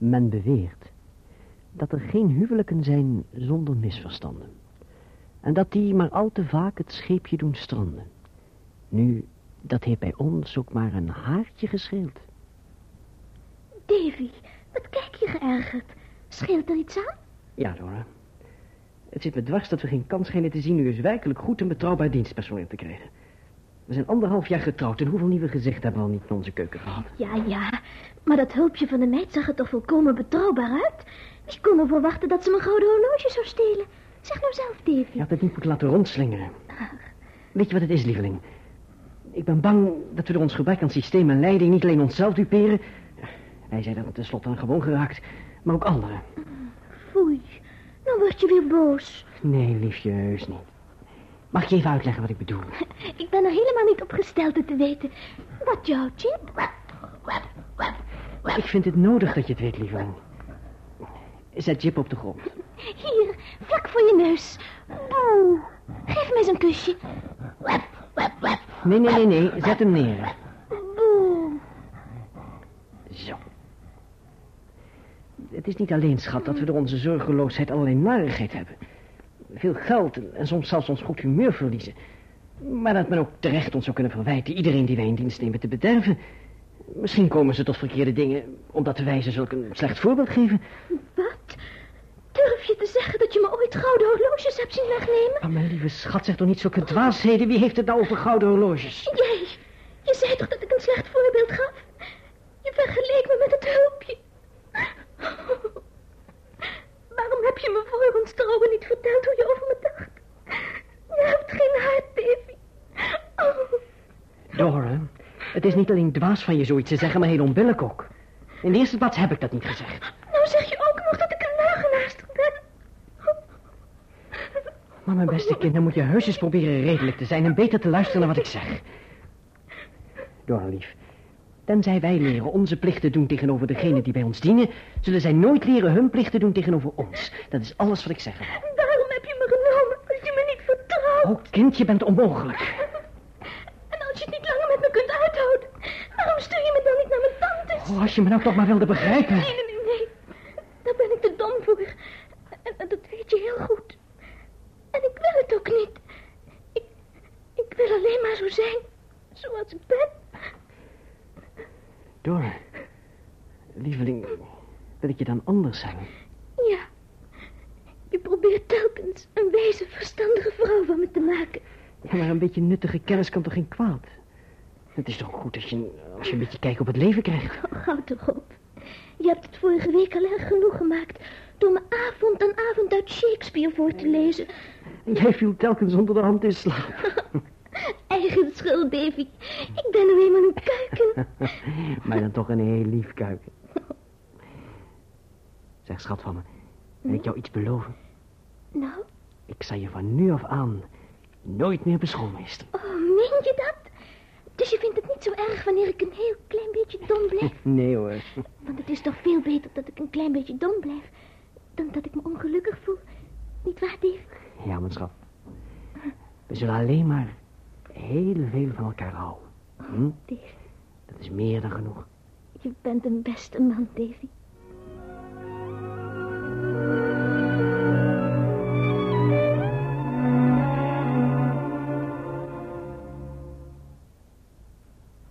Men beweert dat er geen huwelijken zijn zonder misverstanden. En dat die maar al te vaak het scheepje doen stranden. Nu, dat heeft bij ons ook maar een haartje gescheeld. Davy, wat kijk je geërgerd? Scheelt er iets aan? Ja, Dora. Het zit me dwars dat we geen kans schijnen te zien nu eens werkelijk goed en betrouwbaar dienstpersoneel te krijgen. We zijn anderhalf jaar getrouwd en hoeveel nieuwe gezichten hebben we al niet in onze keuken gehad? Ja, ja, maar dat hulpje van de meid zag er toch volkomen betrouwbaar uit? Ik kon ervoor wachten dat ze mijn gouden horloge zou stelen. Zeg nou zelf, Davy. Je had het niet moeten laten rondslingeren. Weet je wat het is, lieveling? Ik ben bang dat we door ons gebrek aan systeem en leiding niet alleen onszelf duperen. Wij zijn er tenslotte aan gewoon geraakt, maar ook anderen. Foei, nou word je weer boos. Nee, liefje, heus niet. Mag ik je even uitleggen wat ik bedoel? Ik ben er helemaal niet op gesteld het te weten. Wat jouw Chip? Ik vind het nodig dat je het weet, lieveling. Zet Jip op de grond. Hier, vlak voor je neus. Boe. Geef me eens een kusje. Nee, nee, nee, nee. Zet hem neer. Boe. Zo. Het is niet alleen, schat, dat we door onze zorgeloosheid allerlei narigheid hebben. Veel geld en soms zelfs ons goed humeur verliezen. Maar dat men ook terecht ons zou kunnen verwijten iedereen die wij in dienst nemen te bederven. Misschien komen ze tot verkeerde dingen omdat wij ze zulk een slecht voorbeeld geven. Wat? Durf je te zeggen dat je me ooit gouden horloges hebt zien wegnemen? Maar mijn lieve schat, zeg toch niet zulke dwaasheden. Wie heeft het nou over gouden horloges? Jij. Je zei toch dat ik een slecht voorbeeld gaf? Je vergeleek me met het hulpje. Waarom heb je me voor ons trouwen niet verteld hoe je over me dacht? Je hebt geen hart, Davy. Oh. Dora, het is niet alleen dwaas van je zoiets te zeggen, maar heel onbillijk ook. In de eerste plaats heb ik dat niet gezegd. Nou zeg je ook nog dat ik een leugenaarster ben. Maar mijn beste kind, dan moet je heus eens proberen redelijk te zijn... en beter te luisteren naar wat ik zeg. Dora, lief. Tenzij wij leren onze plichten doen tegenover degenen die bij ons dienen... zullen zij nooit leren hun plichten doen tegenover ons. Dat is alles wat ik zeg. Waarom heb je me genomen als je me niet vertrouwt? Oh, kind, je bent onmogelijk. En als je het niet langer met me kunt uithouden... waarom stuur je me dan niet naar mijn tantes? Oh, als je me nou toch maar wilde begrijpen. Nee, nee, nee, nee. Daar ben ik te dom voor. En, en dat weet je heel goed. En ik wil het ook niet. Ik, ik wil alleen maar zo zijn zoals ik ben. Dora, lieveling, wil ik je dan anders zijn? Ja. Je probeert telkens een wijze, verstandige vrouw van me te maken. Ja, maar een beetje nuttige kennis kan toch geen kwaad? Het is toch goed als je, als je een beetje kijk op het leven krijgt. Oh, houd toch op. Je hebt het vorige week al erg genoeg gemaakt... door me avond aan avond uit Shakespeare voor te lezen. En jij viel telkens onder de hand in slaap. Eigen schuld, Davy. Ik ben nu eenmaal een kuiken. maar dan toch een heel lief kuiken. Zeg, schat van me, wil ik jou iets beloven? Nou, Ik zal je van nu af aan nooit meer beschoolmeesteren. oh, meen je dat? Dus je vindt het niet zo erg wanneer ik een heel klein beetje dom blijf? Nee hoor. Want het is toch veel beter dat ik een klein beetje dom blijf... dan dat ik me ongelukkig voel. Niet waar, Dave? Ja, mijn schat. We zullen alleen maar heel veel van elkaar houden. Hm? Dave, Dat is meer dan genoeg. je bent een beste man, Davy.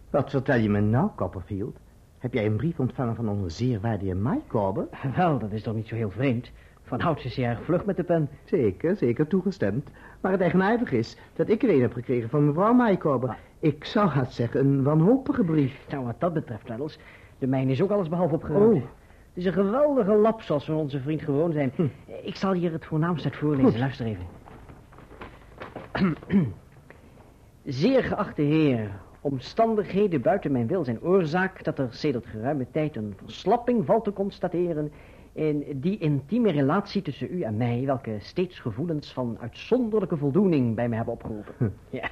Wat vertel je me nou, Copperfield? Heb jij een brief ontvangen van onze zeer waardige Mike Cobber? Wel, dat is toch niet zo heel vreemd. Van Hout is hij erg vlug met de pen. Zeker, zeker toegestemd. Maar het eigenaardige is dat ik er een heb gekregen van mevrouw Mike Cobber. Ik zou haast zeggen, een wanhopige brief. Nou, wat dat betreft, Reynolds, de mijne is ook alles behalve opgeruimd. Oh. Het is een geweldige lap, zoals we onze vriend gewoon zijn. Ik zal hier het voornaamste uit voorlezen. Goed. Luister even. Zeer geachte heer, omstandigheden buiten mijn wil zijn oorzaak dat er sedert geruime tijd een verslapping valt te constateren in die intieme relatie tussen u en mij, welke steeds gevoelens van uitzonderlijke voldoening bij mij hebben opgeroepen. Ja.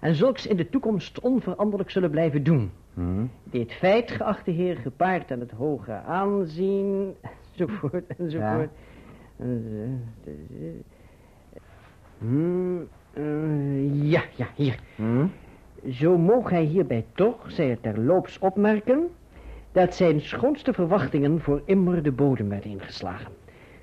En zulks in de toekomst onveranderlijk zullen blijven doen. Hm? Dit feit, geachte heer, gepaard aan het hoge aanzien, enzovoort, enzovoort. Hmm, eh, ja, ja, hier. Hm? Zo moog hij hierbij toch, zij het terloops opmerken, dat zijn schoonste verwachtingen voor immer de bodem werden ingeslagen.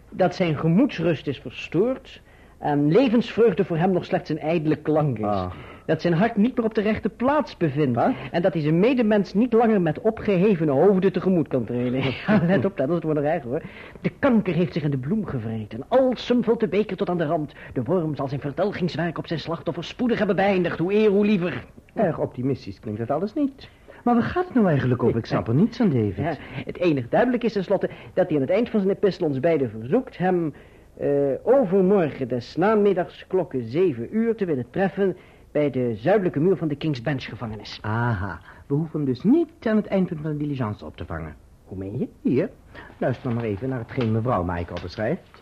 Dat zijn gemoedsrust is verstoord en levensvreugde voor hem nog slechts een ijdele klank is. Ah. Dat zijn hart niet meer op de rechte plaats bevindt. Wat? En dat hij zijn medemens niet langer met opgehevene hoofden tegemoet kan treden. Ja, let op, dat is het wordt hoor. De kanker heeft zich in de bloem gevreten. Alsem vult de beker tot aan de rand. De worm zal zijn verdelgingswerk op zijn slachtoffer spoedig hebben beëindigd. Hoe eer, hoe liever. Erg optimistisch klinkt dat alles niet. Maar waar gaat het nou eigenlijk over? Ik snap er niets aan, David. Ja, het enige duidelijk is tenslotte dat hij aan het eind van zijn epistel ons beiden verzoekt hem eh, overmorgen des namiddags klokken zeven uur te willen treffen bij de zuidelijke muur van de King's Bench gevangenis. Aha, we hoeven hem dus niet aan het eindpunt van de diligence op te vangen. Hoe meen je? Hier, luister maar even naar hetgeen mevrouw Michael beschrijft.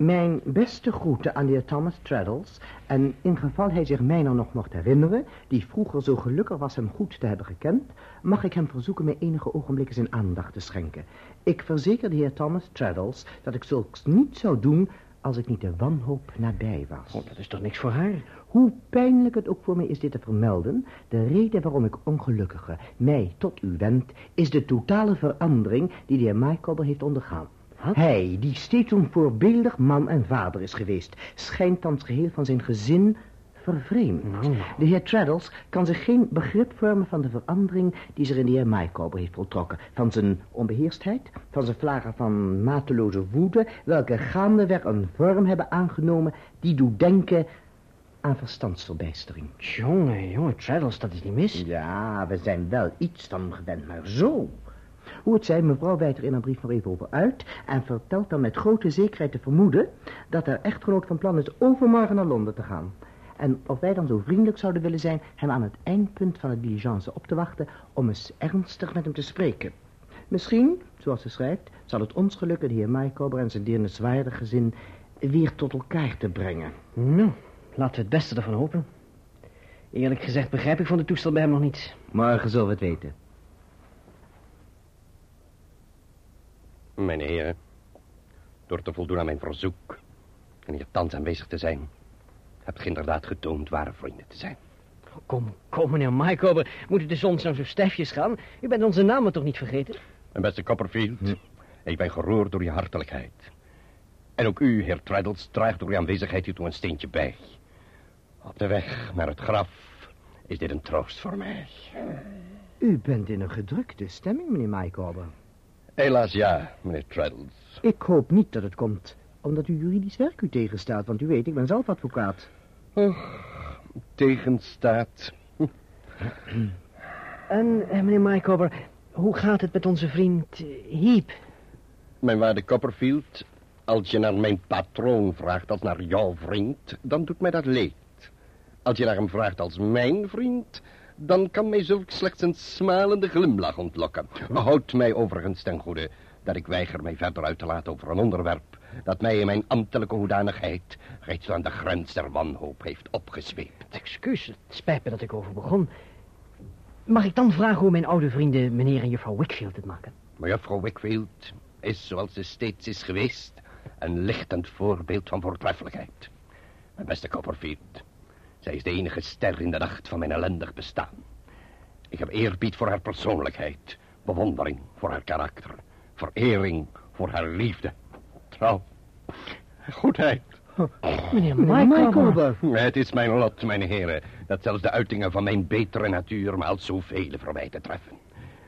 Mijn beste groeten aan de heer Thomas Traddles. En in geval hij zich mij nou nog mocht herinneren... die vroeger zo gelukkig was hem goed te hebben gekend... mag ik hem verzoeken mij enige ogenblikken zijn aandacht te schenken. Ik verzeker de heer Thomas Traddles dat ik zulks niet zou doen... als ik niet de wanhoop nabij was. Oh, dat is toch niks voor haar? Hoe pijnlijk het ook voor mij is dit te vermelden... de reden waarom ik ongelukkige mij tot u wend... is de totale verandering die de heer Mycobber heeft ondergaan. Hij, die steeds een voorbeeldig man en vader is geweest... schijnt thans geheel van zijn gezin vervreemd. Nou, nou. De heer Traddles kan zich geen begrip vormen van de verandering... die zich in de heer Mycobber heeft voltrokken. Van zijn onbeheerstheid, van zijn vlagen van mateloze woede... welke gaandeweg een vorm hebben aangenomen... die doet denken aan verstandsverbijstering. Jongen, jongen, Traddles, dat is niet mis. Ja, we zijn wel iets van gewend, maar zo. Hoe het zij, mevrouw wijt er in haar brief nog even over uit... en vertelt dan met grote zekerheid te vermoeden... dat haar echtgenoot van plan is overmorgen naar Londen te gaan. En of wij dan zo vriendelijk zouden willen zijn... hem aan het eindpunt van de diligence op te wachten... om eens ernstig met hem te spreken. Misschien, zoals ze schrijft... zal het ons gelukken de heer Mycober en zijn deerniswaardig gezin... weer tot elkaar te brengen. Nou, laten we het beste ervan hopen. Eerlijk gezegd begrijp ik van de toestel bij hem nog niets. Morgen zullen we het weten. Mijn heren, door te voldoen aan mijn verzoek en hier thans aanwezig te zijn, hebt ge inderdaad getoond ware vrienden te zijn. Kom, kom, meneer Mycober. Moet het de soms nou zo stijfjes gaan? U bent onze namen toch niet vergeten? Mijn beste Copperfield, ik ben geroerd door je hartelijkheid. En ook u, heer Traddles, draagt door uw aanwezigheid hiertoe een steentje bij. Op de weg naar het graf is dit een troost voor mij. U bent in een gedrukte stemming, meneer Mycober. Helaas ja, meneer Traddles. Ik hoop niet dat het komt omdat u juridisch werk u tegenstaat, want u weet, ik ben zelf advocaat. Tegenstaat. En, eh, meneer Mycober, hoe gaat het met onze vriend eh, Heep? Mijn waarde Copperfield, als je naar mijn patroon vraagt als naar jouw vriend, dan doet mij dat leed. Als je naar hem vraagt als mijn vriend, dan kan mij zulk slechts een smalende glimlach ontlokken. Houd mij overigens ten goede dat ik weiger mij verder uit te laten over een onderwerp dat mij in mijn ambtelijke hoedanigheid reeds aan de grens der wanhoop heeft opgezweept. Excuus, het spijt me dat ik over begon. Mag ik dan vragen hoe mijn oude vrienden meneer en juffrouw Wickfield het maken? Juffrouw Wickfield is, zoals ze steeds is geweest, een lichtend voorbeeld van voortreffelijkheid. Mijn beste Copperfield, zij is de enige ster in de nacht van mijn ellendig bestaan. Ik heb eerbied voor haar persoonlijkheid, bewondering voor haar karakter, verering voor haar liefde, trouw, goedheid. Meneer Meneer Mycober. Mycober. Het is mijn lot, mijn heren, dat zelfs de uitingen van mijn betere natuur me als zoveel voorbij te treffen.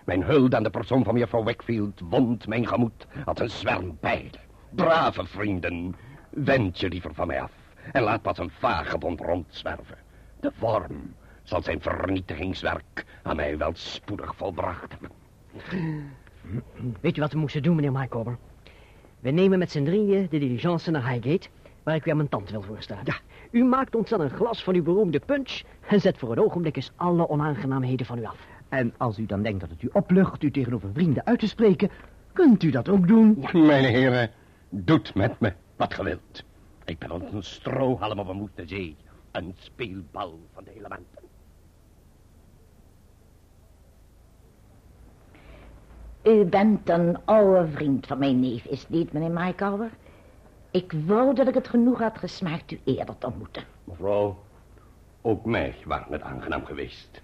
Mijn hulde aan de persoon van juffrouw Wakefield wond mijn gemoed als een zwerm bijlen. Brave vrienden, wend je liever van mij af en laat pas een vagebond rondzwerven. De vorm zal zijn vernietigingswerk aan mij wel spoedig volbracht hebben. Weet u wat we moesten doen, meneer Mycober? We nemen met z'n drieën de diligence naar Highgate, waar ik u aan mijn tante wil voorstellen. Ja, u maakt ons dan een glas van uw beroemde punch en zet voor het ogenblik eens alle onaangenaamheden van u af. En als u dan denkt dat het u oplucht u tegenover vrienden uit te spreken, kunt u dat ook doen. Mijn heren, doet met me wat ge wilt. Ik ben als een strohalm op een woeste zee. Een speelbal van de elementen. U bent een oude vriend van mijn neef, is het niet, meneer Mycalver? Ik wou dat ik het genoeg had gesmaakt u eerder te ontmoeten. Mevrouw, ook mij waren het aangenaam geweest.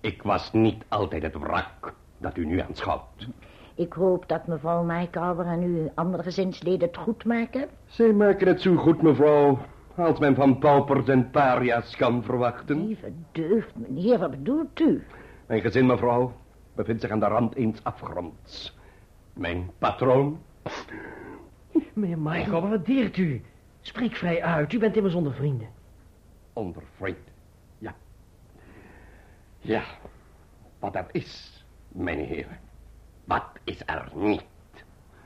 Ik was niet altijd het wrak dat u nu aanschouwt. Ik hoop dat mevrouw Maikauber en uw andere gezinsleden het goed maken. Zij maken het zo goed, mevrouw, als men van paupers en paria's kan verwachten. Lieve deugd, meneer, wat bedoelt u? Mijn gezin, mevrouw, bevindt zich aan de rand eens afgronds. Mijn patroon... Meneer Michael, wat deert u? Spreek vrij uit, u bent immers onder vrienden. Onder vriend. Ja. Ja. Wat er is, mijn heren. Wat is er niet?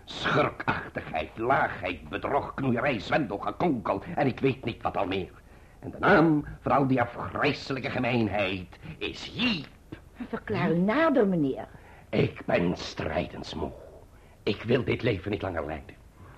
Schurkachtigheid, laagheid, bedrog, knoeierij, zwendel, gekonkel en ik weet niet wat al meer. En de naam van al die afgrijselijke gemeenheid is Jeep. Verklaar u nader, meneer. Ik ben strijdensmoe. Ik wil dit leven niet langer leiden.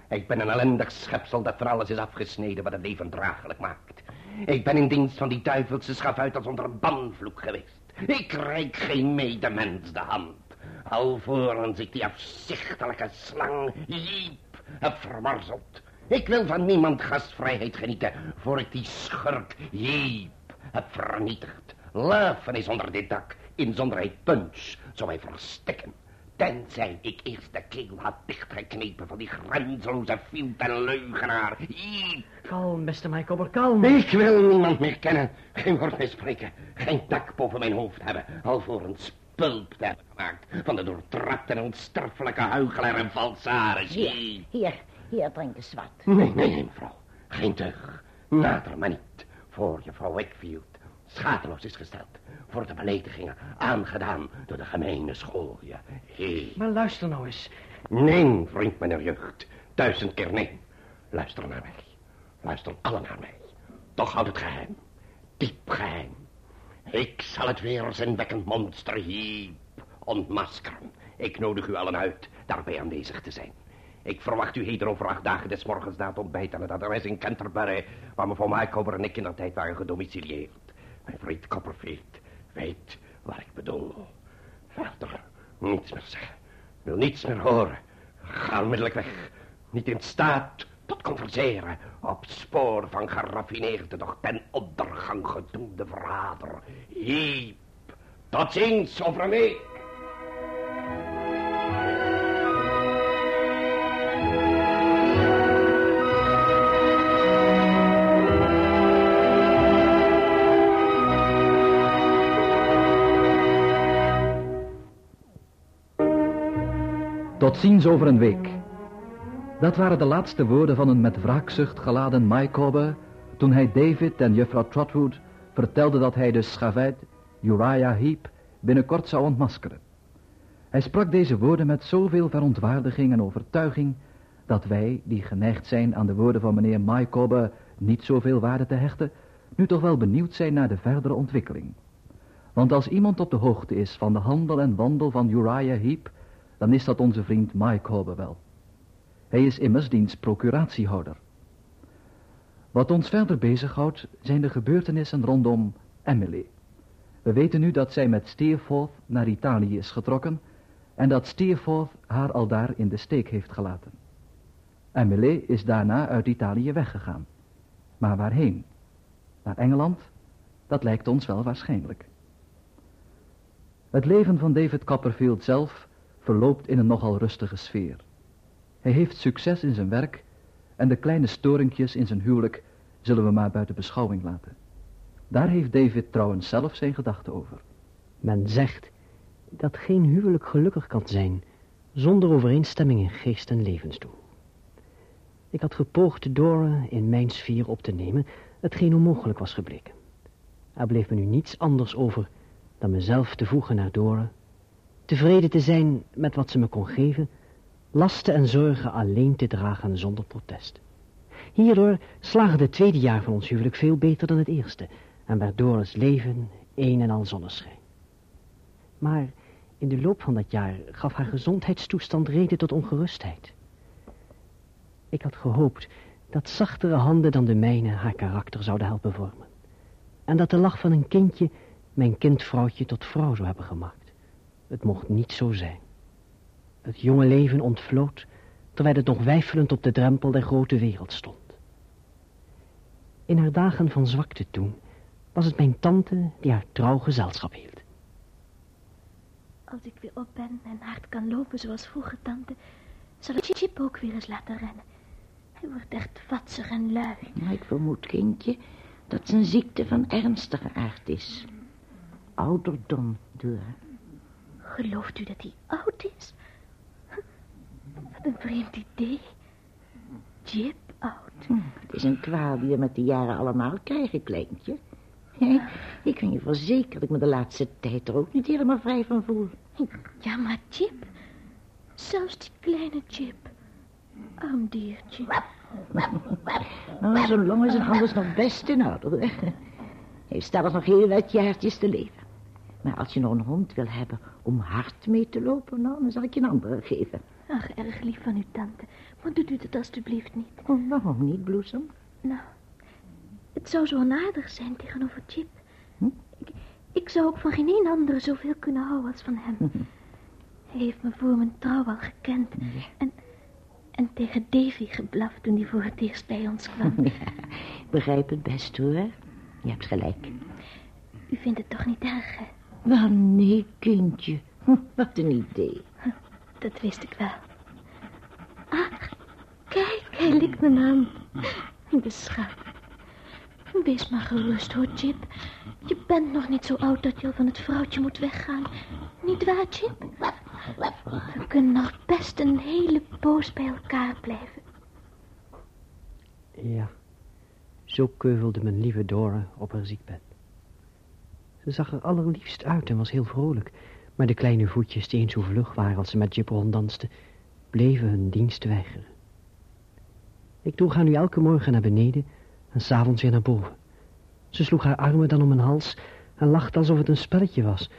Ik ben een ellendig schepsel dat voor alles is afgesneden wat het leven draaglijk maakt. Ik ben in dienst van die duivelse schafuit als onder een banvloek geweest. Ik reik geen medemens de hand. Alvorens ik die afzichtelijke slang, Jeep, heb vermarzeld. Ik wil van niemand gastvrijheid genieten, voor ik die schurk, Jeep, heb vernietigd. Laven is onder dit dak, inzonderheid punch, zou mij verstikken. Tenzij ik eerst de keel had dichtgeknepen van die grenzeloze fielt en leugenaar. Jeep. Kalm, beste Michael, kalm. Ik wil niemand meer kennen, geen woord meer spreken, geen dak boven mijn hoofd hebben, alvorens pulp te hebben gemaakt van de doortrapte en onsterfelijke huichelaar en valsaris. Hier, hier, hier, drink eens wat. Nee, nee, nee, mevrouw. Geen teug. Nader maar niet. Voor je vrouw Wakefield schadeloos is gesteld. Voor de beledigingen aangedaan door de gemeene schooien. Hé. Maar luister nou eens. Nee, vriend meneer jeugd. Duizend keer nee. Luister naar mij. Luister alle naar mij. Toch houd het geheim. Diep geheim. Ik zal het weerzinwekkend monster hier ontmaskeren. Ik nodig u allen uit daarbij aanwezig te zijn. Ik verwacht u heden over acht dagen des morgens na het ontbijt aan het adres in Canterbury, waar mevrouw Mycover en ik in dat tijd waren gedomicilieerd. Mijn vriend Copperfield weet wat ik bedoel. Verder niets meer zeggen. Wil niets meer horen. Ga onmiddellijk weg. Niet in staat tot converseren. Op spoor van geraffineerde, doch ten ondergang gedoemde verrader. Hiep. Tot ziens over een week. Tot ziens over een week. Dat waren de laatste woorden van een met wraakzucht geladen Micawber toen hij David en juffrouw Trotwood vertelde dat hij de schavuit Uriah Heep binnenkort zou ontmaskeren. Hij sprak deze woorden met zoveel verontwaardiging en overtuiging dat wij, die geneigd zijn aan de woorden van meneer Micawber niet zoveel waarde te hechten, nu toch wel benieuwd zijn naar de verdere ontwikkeling. Want als iemand op de hoogte is van de handel en wandel van Uriah Heep, dan is dat onze vriend Mike Hober wel. Hij is immers diens procuratiehouder. Wat ons verder bezighoudt zijn de gebeurtenissen rondom Emily. We weten nu dat zij met Steerforth naar Italië is getrokken en dat Steerforth haar al daar in de steek heeft gelaten. Emily is daarna uit Italië weggegaan. Maar waarheen? Naar Engeland? Dat lijkt ons wel waarschijnlijk. Het leven van David Copperfield zelf verloopt in een nogal rustige sfeer. Hij heeft succes in zijn werk en de kleine storingjes in zijn huwelijk zullen we maar buiten beschouwing laten. Daar heeft David trouwens zelf zijn gedachten over. Men zegt dat geen huwelijk gelukkig kan zijn zonder overeenstemming in geest en levensdoel. Ik had gepoogd Dora in mijn sfeer op te nemen, hetgeen onmogelijk was gebleken. Er bleef me nu niets anders over dan mezelf te voegen naar Dora, tevreden te zijn met wat ze me kon geven, lasten en zorgen alleen te dragen zonder protest. Hierdoor slaagde het tweede jaar van ons huwelijk veel beter dan het eerste en werd Doris leven een en al zonneschijn. Maar in de loop van dat jaar gaf haar gezondheidstoestand reden tot ongerustheid. Ik had gehoopt dat zachtere handen dan de mijne haar karakter zouden helpen vormen. En dat de lach van een kindje mijn kindvrouwtje tot vrouw zou hebben gemaakt. Het mocht niet zo zijn. Het jonge leven ontvloot, terwijl het nog weifelend op de drempel der grote wereld stond. In haar dagen van zwakte toen was het mijn tante die haar trouw gezelschap hield. Als ik weer op ben en hard kan lopen zoals vroeger, tante, zal ik Chip ook weer eens laten rennen. Hij wordt echt vatsig en lui. Maar ik vermoed, kindje, dat zijn ziekte van ernstige aard is. Ouderdom, Dora. Gelooft u dat hij oud is? Wat een vreemd idee. Jip oud. Hm, het is een kwaal die we met de jaren allemaal krijgen, kleintje. Ik kan je verzekeren dat ik me de laatste tijd er ook niet helemaal vrij van voel. Ja, maar Chip. Zelfs die kleine Chip. Arm diertje. Nou, zijn longen zijn anders nog best in orde. Hij staat er nog heel wat jaartjes te leven. Maar als je nog een hond wil hebben om hard mee te lopen, nou, dan zal ik je een andere geven. Ach, erg lief van u, tante. Maar doet u het alstublieft niet. Oh, waarom niet, Bloesem? Nou, het zou zo onaardig zijn tegenover Chip. Hm? Ik, ik zou ook van geen een andere zoveel kunnen houden als van hem. Hij heeft me voor mijn trouw al gekend. En, en tegen Davy geblaft toen hij voor het eerst bij ons kwam. Ja, ik begrijp het best, hoor. Je hebt gelijk. U vindt het toch niet erg, hè? Wel, nee, kindje. Hm, Wat een idee. Dat wist ik wel. Ach, kijk, hij likt mijn hand. De schat. Wees maar gerust, hoor, Chip. Je bent nog niet zo oud dat je al van het vrouwtje moet weggaan. Niet waar, Chip? We kunnen nog best een hele poos bij elkaar blijven. Ja, zo keuvelde mijn lieve Dora op haar ziekbed. Ze zag er allerliefst uit en was heel vrolijk, maar de kleine voetjes die eens zo vlug waren als ze met Jip ronddanste, bleven hun dienst weigeren. Ik droeg haar nu elke morgen naar beneden en s'avonds weer naar boven. Ze sloeg haar armen dan om mijn hals en lachte alsof het een spelletje was,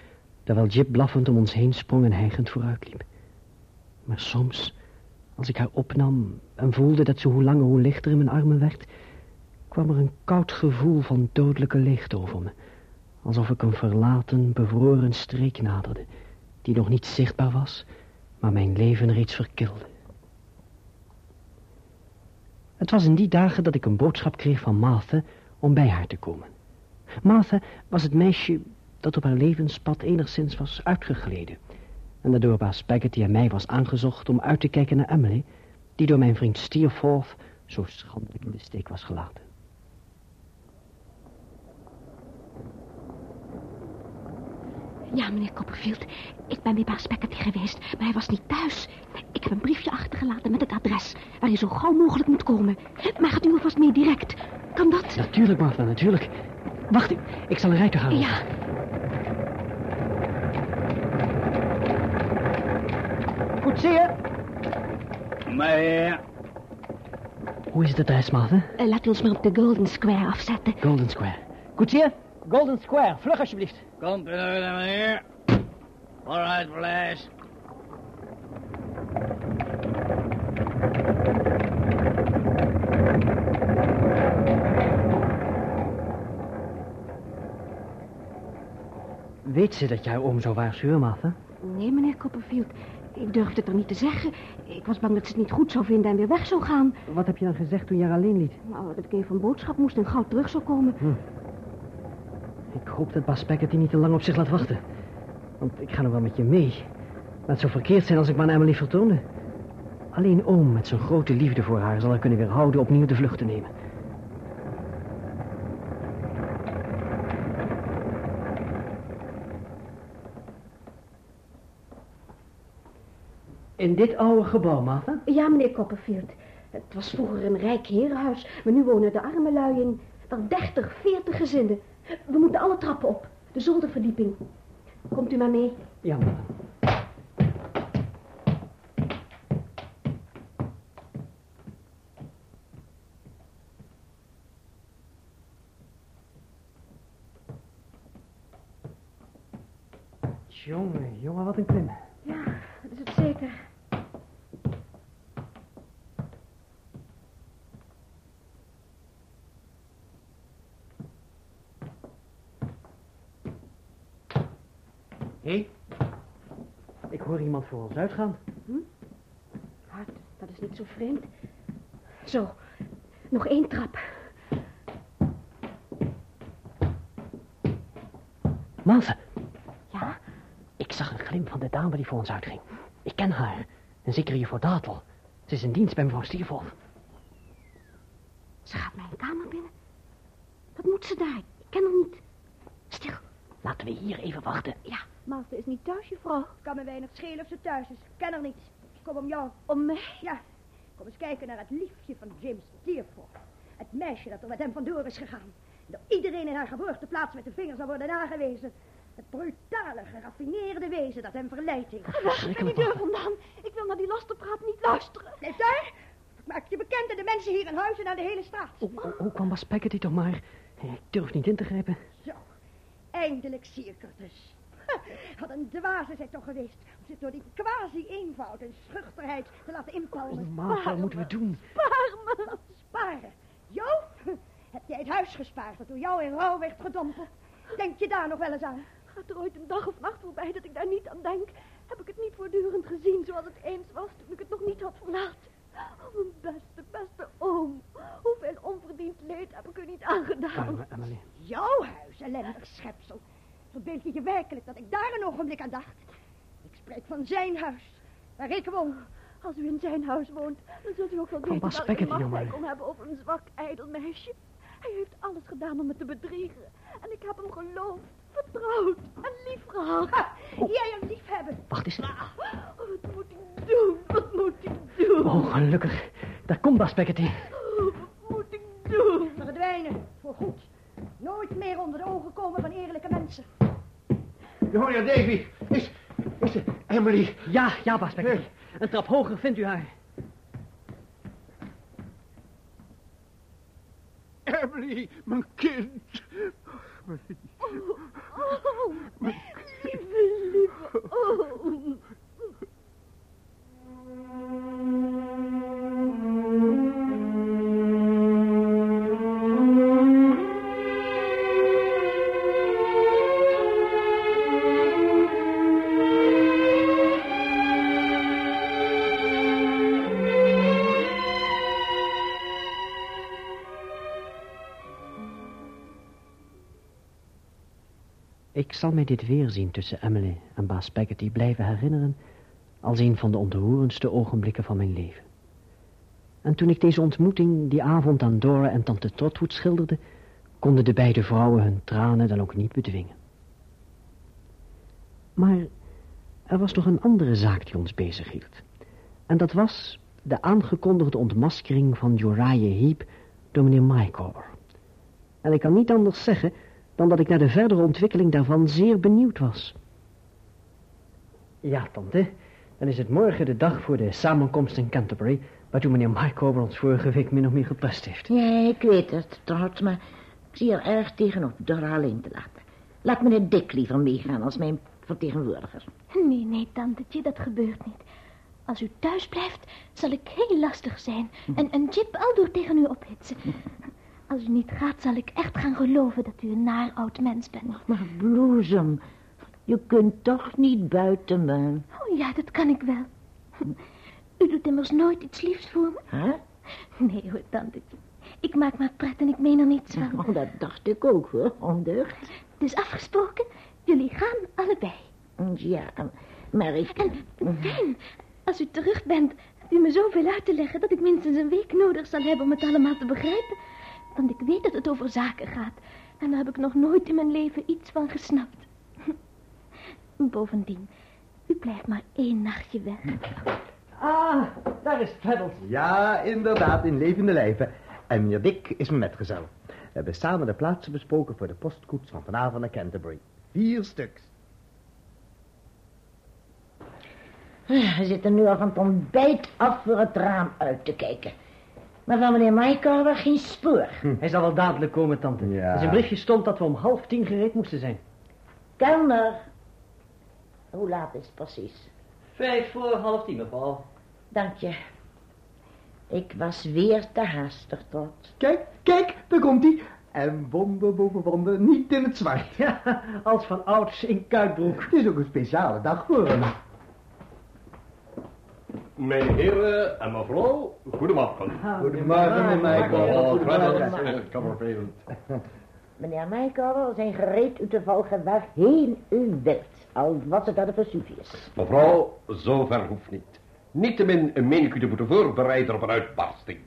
terwijl Jip blaffend om ons heen sprong en hijgend vooruitliep. Maar soms, als ik haar opnam en voelde dat ze hoe langer hoe lichter in mijn armen werd, kwam er een koud gevoel van dodelijke leegte over me. Alsof ik een verlaten, bevroren streek naderde, die nog niet zichtbaar was, maar mijn leven reeds verkilde. Het was in die dagen dat ik een boodschap kreeg van Martha om bij haar te komen. Martha was het meisje dat op haar levenspad enigszins was uitgegleden. En daardoor baas Spaghetti en mij was aangezocht om uit te kijken naar Emily, die door mijn vriend Steerforth zo schandelijk in de steek was gelaten. Ja, meneer Copperfield. Ik ben bij baas Spaghetti geweest, maar hij was niet thuis. Ik heb een briefje achtergelaten met het adres waar hij zo gauw mogelijk moet komen. Maar gaat u alvast mee direct? Kan dat? Natuurlijk, Martha, natuurlijk. Wacht, ik, ik zal een rijtuig halen. Ja. Koetsier! Maar Hoe is het adres, Martha? Eh, laat u ons maar op de Golden Square afzetten. Golden Square. Koetsier, Golden Square, vlug alsjeblieft. Komt u nou weer, meneer? Vooruit, please. Weet ze dat jouw oom zo waarschuwen, Martha? Nee, meneer Copperfield. Ik durfde het er niet te zeggen. Ik was bang dat ze het niet goed zou vinden en weer weg zou gaan. Wat heb je dan gezegd toen je haar alleen liet? Nou, dat ik even een boodschap moest en gauw terug zou komen. Ik hoop dat Bas Spaghetti niet te lang op zich laat wachten. Want ik ga nog wel met je mee. Maar het zou verkeerd zijn als ik me aan Emily vertoonde. Alleen oom met zijn grote liefde voor haar zal haar kunnen weerhouden opnieuw de vlucht te nemen. In dit oude gebouw, Martha? Ja, meneer Copperfield. Het was vroeger een rijk herenhuis, maar nu wonen de arme lui in wel 30, 40 gezinnen. We moeten alle trappen op, de zolderverdieping. Komt u maar mee. Ja. Jongen, jongen, wat een klim. Ja, dat is het zeker. Hé? Ik hoor iemand voor ons uitgaan. Hart, dat is niet zo vreemd. Zo, nog één trap. Martha, Ja? ik zag een glimp van de dame die voor ons uitging. Ik ken haar. Een zekere juffrouw Datel. Ze is in dienst bij mevrouw Stiervolf. Ze gaat mijn kamer binnen. Wat moet ze daar? Ik ken haar niet. Stil. Laten we hier even wachten. Ja, Maarten is niet thuis, juffrouw. Kan me weinig schelen of ze thuis is. Ik ken haar niet. Ik kom om jou. Om mij? Ja, kom eens kijken naar het liefje van James Steerforth. Het meisje dat er met hem vandoor is gegaan. Door iedereen in haar geboorteplaats met de vingers zal worden nagewezen. Het brutale, geraffineerde wezen dat hem verleidt heeft. Ga weg, die deur vandaan. Ik wil naar die lasterpraat niet luisteren. Blijf daar. Ik maak je bekend aan de mensen hier in huis en aan de hele straat. Hoe, kwam Bas Packety toch maar? Ik durf niet in te grijpen. Zo, eindelijk zie ik het dus. Ha, Wat een dwaze is hij toch geweest. Om zich door die quasi-eenvoud en schuchterheid te laten inpalmen. Maar wat moeten we doen? Spaar me. Sparen? Jou? Heb jij het huis gespaard dat door jou in rouw werd gedompeld? Denk je daar nog wel eens aan? Gaat er ooit een dag of nacht voorbij dat ik daar niet aan denk? Heb ik het niet voortdurend gezien zoals het eens was toen ik het nog niet had verlaten? Oh, mijn beste, beste oom. Hoeveel onverdiend leed heb ik u niet aangedaan? Arme Emily. Jouw huis, ellendig schepsel. Verbeeld je je werkelijk dat ik daar een ogenblik aan dacht? Ik spreek van zijn huis, waar ik woon. Als u in zijn huis woont, dan zult u ook wel weten welke Packety macht kon hebben over een zwak, ijdel meisje. Hij heeft alles gedaan om me te bedriegen. En ik heb hem geloofd, vertrouwd en lief gehad. Ha, jij hem lief hebben. Wacht eens. Oh, wat moet ik doen? Wat moet ik doen? Oh, gelukkig. Daar komt Bas. Oh, wat moet ik doen? Verdwijnen, voor goed. Nooit meer onder de ogen komen van eerlijke mensen. Johanna Davy, is, is het Emily? Ja, ja, Bas Packety. Een trap hoger vindt u haar. Emily, mijn kind. Oh, lieve, lieve oom. Ik zal mij dit weerzien tussen Emily en Baas Packety blijven herinneren als een van de ontroerendste ogenblikken van mijn leven. En toen ik deze ontmoeting die avond aan Dora en tante Trotwood schilderde, konden de beide vrouwen hun tranen dan ook niet bedwingen. Maar er was nog een andere zaak die ons bezighield. En dat was de aangekondigde ontmaskering van Uriah Heep door meneer Mycover. En ik kan niet anders zeggen dan dat ik naar de verdere ontwikkeling daarvan zeer benieuwd was. Ja, tante, dan is het morgen de dag voor de samenkomst in Canterbury, waartoe meneer Mycover ons vorige week min of meer geprest heeft. Ja, ik weet het, Trot, maar ik zie er erg tegenop Dora alleen te laten. Laat meneer Dick liever meegaan als mijn vertegenwoordiger. Nee, nee, tantetje, dat gebeurt niet. Als u thuis blijft, zal ik heel lastig zijn en een Jip aldoor tegen u ophitsen. Als u niet gaat, zal ik echt gaan geloven dat u een naar oud mens bent. Maar bloesem, je kunt toch niet buiten me. Oh ja, dat kan ik wel. U doet immers nooit iets liefs voor me. Hè? Nee hoor, tantetje. Ik maak maar pret en ik meen er niets van. Oh, dat dacht ik ook hoor, ondeugd. Het is afgesproken, jullie gaan allebei. Ja, maar ik... En fijn, als u terug bent, u me zoveel uit te leggen... dat ik minstens een week nodig zal hebben om het allemaal te begrijpen. Want ik weet dat het over zaken gaat. En daar heb ik nog nooit in mijn leven iets van gesnapt. Bovendien, u blijft maar één nachtje weg. Ah, daar is Traddles. Ja, inderdaad, in levende lijven. En meneer Dick is mijn metgezel. We hebben samen de plaatsen besproken voor de postkoets van vanavond naar Canterbury. Vier stuks. We zitten nu al van het ontbijt af voor het raam uit te kijken. Maar van meneer Mycover geen spoor. Hij zal wel dadelijk komen, tante. Ja. In zijn briefje stond dat we om half tien gereed moesten zijn. Kelner. Hoe laat is het precies? Vijf voor half tien, mevrouw. Dank je. Ik was weer te haastig tot. Kijk, kijk, daar komt hij. En wonder boven wonder, niet in het zwart. Ja, als van ouds in kuitbroek. Het is ook een speciale dag voor hem. Mijn heren en mevrouw, goedemorgen. Goedemorgen, meneer Michael. Oh, Copperfield. Meneer Michael, zijn gereed u te volgen waarheen u wilt. Al was het naar de Vesuvius. Mevrouw, zover hoeft niet. Niettemin meen ik u te moeten voorbereiden op een uitbarsting.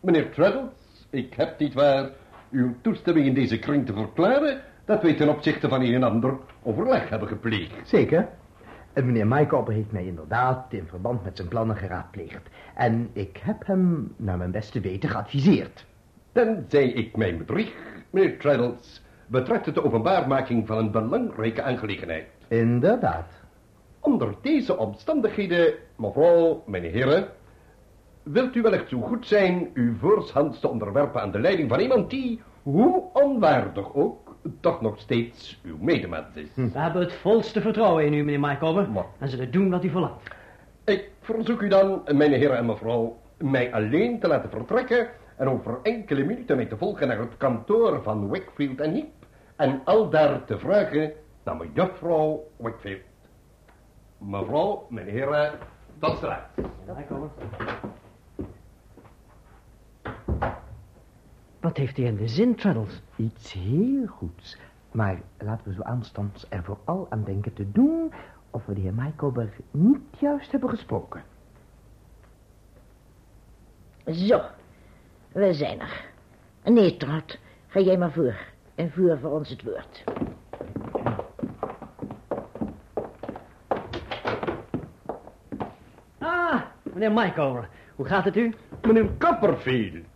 Meneer Traddles, ik heb niet waar uw toestemming in deze kring te verklaren... dat wij ten opzichte van een en ander overleg hebben gepleegd. Zeker. En meneer Maikopper heeft mij inderdaad in verband met zijn plannen geraadpleegd. En ik heb hem, naar mijn beste weten, geadviseerd. Tenzij ik mij bedrieg, meneer Traddles... betreft het de openbaarmaking van een belangrijke aangelegenheid. Inderdaad. Onder deze omstandigheden, mevrouw, mijn heren... wilt u wellicht zo goed zijn uw voorshands te onderwerpen aan de leiding van iemand die, hoe onwaardig ook, toch nog steeds uw medemens is. We hebben het volste vertrouwen in u, meneer Mykover. Maar- En zullen doen wat u verlangt. Ik verzoek u dan, mijn heren en mevrouw, mij alleen te laten vertrekken en over enkele minuten mij te volgen naar het kantoor van Wakefield en Heep en al daar te vragen naar mevrouw Wakefield. Mevrouw, mijn heren, tot straks. Wat heeft hij in de zin, Traddles? Iets heel goeds. Maar laten we zo aanstonds er vooral aan denken te doen... of we de heer Maikober niet juist hebben gesproken. Zo, we zijn er. Nee, Trot, ga jij maar voor. En voer voor ons het woord. Ah, meneer Mykover. Hoe gaat het u? Meneer Copperfield,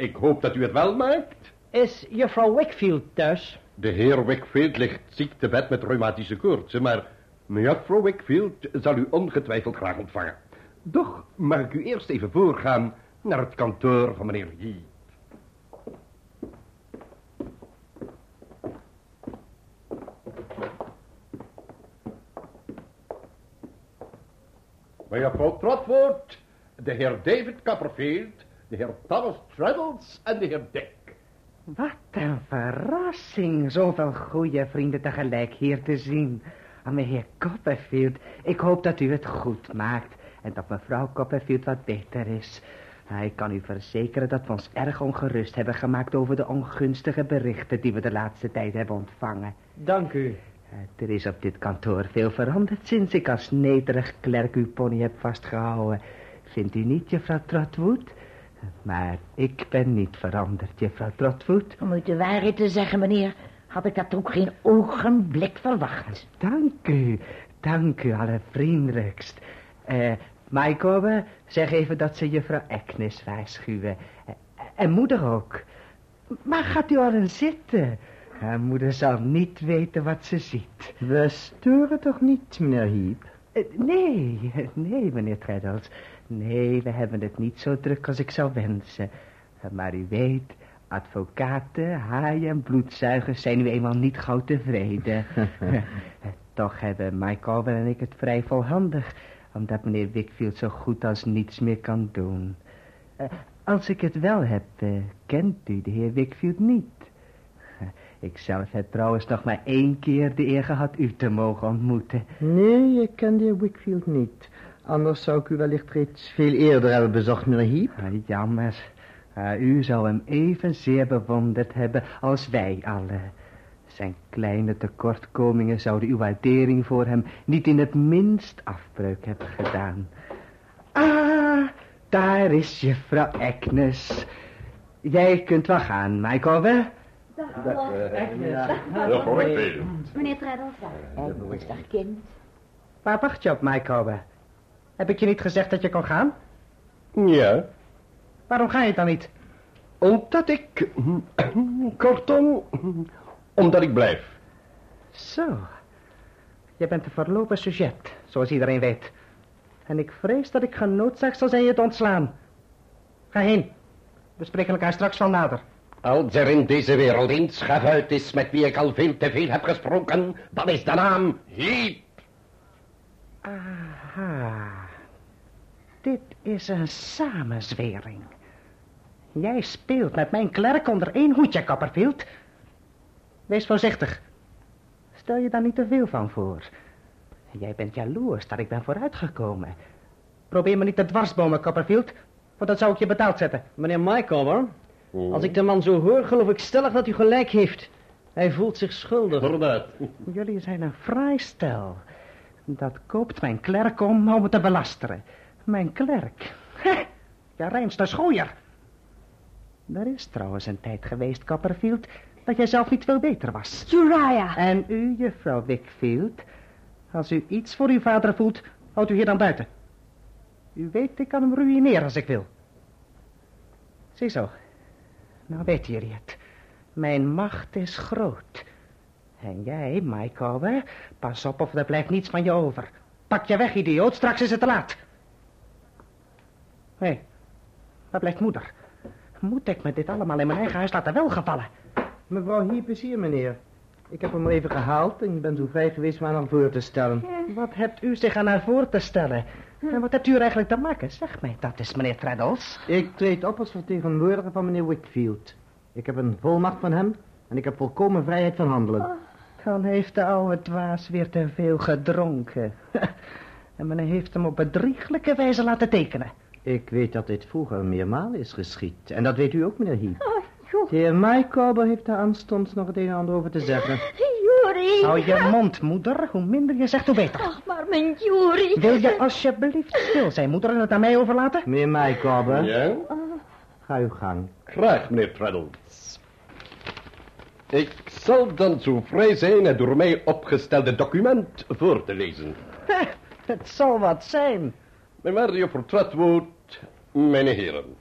ik hoop dat u het wel maakt. Is juffrouw Wakefield thuis? De heer Wakefield ligt ziek te bed met reumatische koortsen, maar mevrouw Wakefield zal u ongetwijfeld graag ontvangen. Doch mag ik u eerst even voorgaan naar het kantoor van meneer Heep. Mevrouw Trotwood, de heer David Copperfield, de heer Thomas Traddles en de heer Dick. Wat een verrassing, zoveel goede vrienden tegelijk hier te zien. Ah, meneer Copperfield, ik hoop dat u het goed maakt en dat mevrouw Copperfield wat beter is. Ah, Ik kan u verzekeren dat we ons erg ongerust hebben gemaakt over de ongunstige berichten die we de laatste tijd hebben ontvangen. Dank u. Eh, Er is op dit kantoor veel veranderd sinds ik als nederig klerk uw pony heb vastgehouden. Vindt u niet, juffrouw Trotwood? Maar ik ben niet veranderd, juffrouw Trotwood. Om u de waarheid te zeggen, meneer, had ik dat ook geen ogenblik verwacht. Dank u, dank u allervriendelijkst. Eh, Maikobe, zeg even dat ze juffrouw Agnes waarschuwen. Eh, en moeder ook. Maar gaat u al eens zitten? Moeder zal niet weten wat ze ziet. We storen toch niet, meneer Heep? Eh, nee, nee, meneer Treddles. Nee, we hebben het niet zo druk als ik zou wensen. Maar u weet, advocaten, haaien en bloedzuigers zijn nu eenmaal niet gauw tevreden. Toch hebben Mike Orwell en ik het vrij volhandig, omdat meneer Wickfield zo goed als niets meer kan doen. Eh, Als ik het wel heb, eh, kent u de heer Wickfield niet. Ik zelf heb trouwens nog maar één keer de eer gehad u te mogen ontmoeten. Nee, ik ken de heer Wickfield niet. Anders zou ik u wellicht reeds veel eerder hebben bezocht, meneer Heep. Ah, jammer. Ah, u zou hem evenzeer bewonderd hebben als wij allen. Zijn kleine tekortkomingen zouden uw waardering voor hem niet in het minst afbreuk hebben gedaan. Ah, daar is juffrouw Agnes. Jij kunt wel gaan, Michael. Juffrouw Wakefield. Meneer Treddles. Rustig, kind. Waar wacht je op, Michael? Heb ik je niet gezegd dat je kon gaan? Ja, Waarom ga je dan niet? omdat ik... Kortom, omdat ik blijf. Zo. Je bent een verlopen sujet, zoals iedereen weet. En ik vrees dat ik genoodzaakt zal zijn je te ontslaan. Ga heen. We spreken elkaar straks wel nader. Als er in deze wereld één schavuit is met wie ik al veel te veel heb gesproken, dan is de naam Heep. Aha. Is een samenzwering. Jij speelt met mijn klerk onder één hoedje, Copperfield. Wees voorzichtig. Stel je daar niet te veel van voor. Jij bent jaloers dat ik ben vooruitgekomen. Probeer me niet te dwarsbomen, Copperfield, want dan zou ik je betaald zetten. Meneer Mycover, Oh. Als ik de man zo hoor, geloof ik stellig dat u gelijk heeft. Hij voelt zich schuldig. Inderdaad. Jullie zijn een fraai stel. Dat koopt mijn klerk om om het te belasteren. Mijn klerk. Heh, ja, reinste schooier. Er is trouwens een tijd geweest, Copperfield, dat jij zelf niet veel beter was. Uriah. En u, juffrouw Wickfield, als u iets voor uw vader voelt, houdt u hier dan buiten. U weet, ik kan hem ruïneren als ik wil. Ziezo. Nou weten jullie het. Mijn macht is groot. En jij, Mike pas op of er blijft niets van je over. Pak je weg, idioot, straks is het te laat. Hé, hey, waar blijft moeder? Moet ik me dit allemaal in mijn eigen huis laten welgevallen? Mevrouw hier, meneer. Ik heb hem even gehaald en ik ben zo vrij geweest me aan haar voor te stellen. Wat hebt u zich aan haar voor te stellen? En wat hebt u er eigenlijk te maken? Zeg mij, dat is meneer Treddles. Ik treed op als vertegenwoordiger van meneer Wickfield. Ik heb een volmacht van hem en ik heb volkomen vrijheid van handelen. Dan heeft de oude dwaas weer te veel gedronken. en men heeft hem op bedrieglijke wijze laten tekenen. Ik weet dat dit vroeger meermalen is geschied. En dat weet u ook, meneer Heep. Oh, joh. De heer heeft daar aanstonds nog het een en ander over te zeggen. Juri. Hou je mond, moeder. Hoe minder je zegt, hoe beter. Ach, maar mijn Juri. Wil je alsjeblieft stil zijn, moeder, en het aan mij overlaten? Meneer Maikorber, Ja? ga uw gang. Graag, meneer Treddles. Ik zal dan zo vrij zijn het door mij opgestelde document voor te lezen. Het zal wat zijn. Mijn waarde juffrouw mijn heren.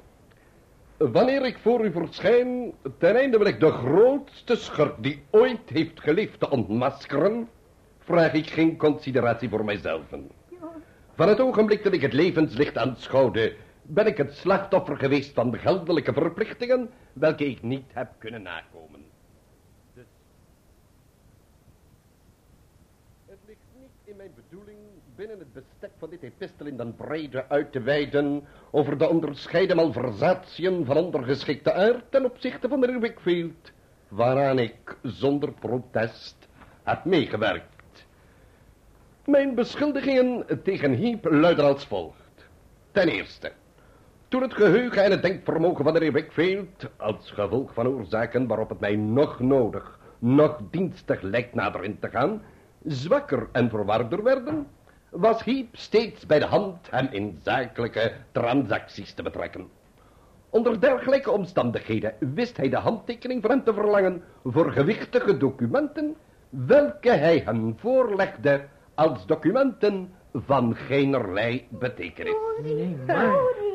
Wanneer ik voor u verschijn, ten einde wil ik de grootste schurk die ooit heeft geleefd te ontmaskeren, vraag ik geen consideratie voor mijzelf. Van het ogenblik dat ik het levenslicht aanschouwde, ben ik het slachtoffer geweest van geldelijke verplichtingen, welke ik niet heb kunnen nakomen. Dus... Het ligt niet in mijn bedoeling binnen het bestek van dit epistel in den brede uit te wijden over de onderscheiden malversatieën van ondergeschikte aard ten opzichte van de heer Wickfield, waaraan ik zonder protest heb meegewerkt. Mijn beschuldigingen tegen Heep luiden als volgt. Ten eerste, toen het geheugen en het denkvermogen van de heer Wickfield, als gevolg van oorzaken waarop het mij nog nodig, nog dienstig lijkt nader in te gaan, zwakker en verwarder werden, was Heep steeds bij de hand hem in zakelijke transacties te betrekken. Onder dergelijke omstandigheden wist hij de handtekening van hem te verlangen voor gewichtige documenten, welke hij hem voorlegde als documenten van geenerlei betekenis.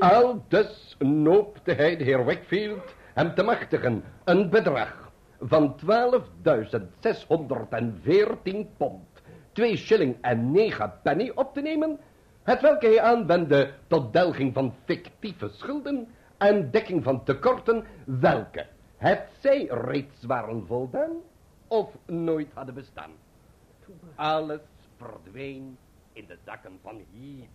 Al dus noopte hij de heer Wakefield hem te machtigen een bedrag van 12.614 pond, 2 shilling en 9 penny op te nemen, het welke hij aanwendde tot delging van fictieve schulden en dekking van tekorten, welke, het zij reeds waren voldaan of nooit hadden bestaan. Alles verdween in de zakken van Heep.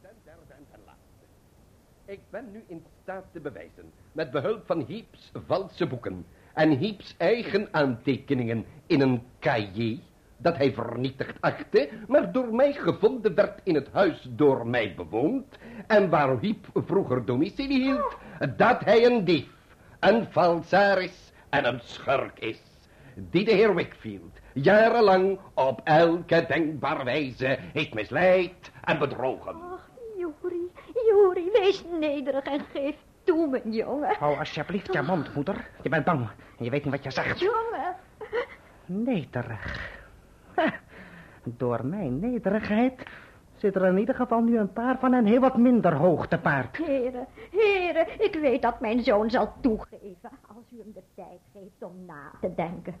Ten derde en laatste. Ik ben nu in staat te bewijzen, met behulp van Heeps valse boeken en Heeps eigen aantekeningen in een cahier, dat hij vernietigd achtte, maar door mij gevonden werd in het huis door mij bewoond, en waar Heep vroeger domicilie hield, dat hij een dief, een falsaris en een schurk is, die de heer Wickfield jarenlang op elke denkbare wijze heeft misleid en bedrogen. Ach, Juri, Juri, wees nederig en geef toe, mijn jongen. Hou alsjeblieft je mond, moeder. Je bent bang en je weet niet wat je zegt. Jongen. Nederig. Ha, Door mijn nederigheid zit er in ieder geval nu een paar van hen heel wat minder hoog te paard. Heren, heren, ik weet dat mijn zoon zal toegeven als u hem de tijd geeft om na te denken.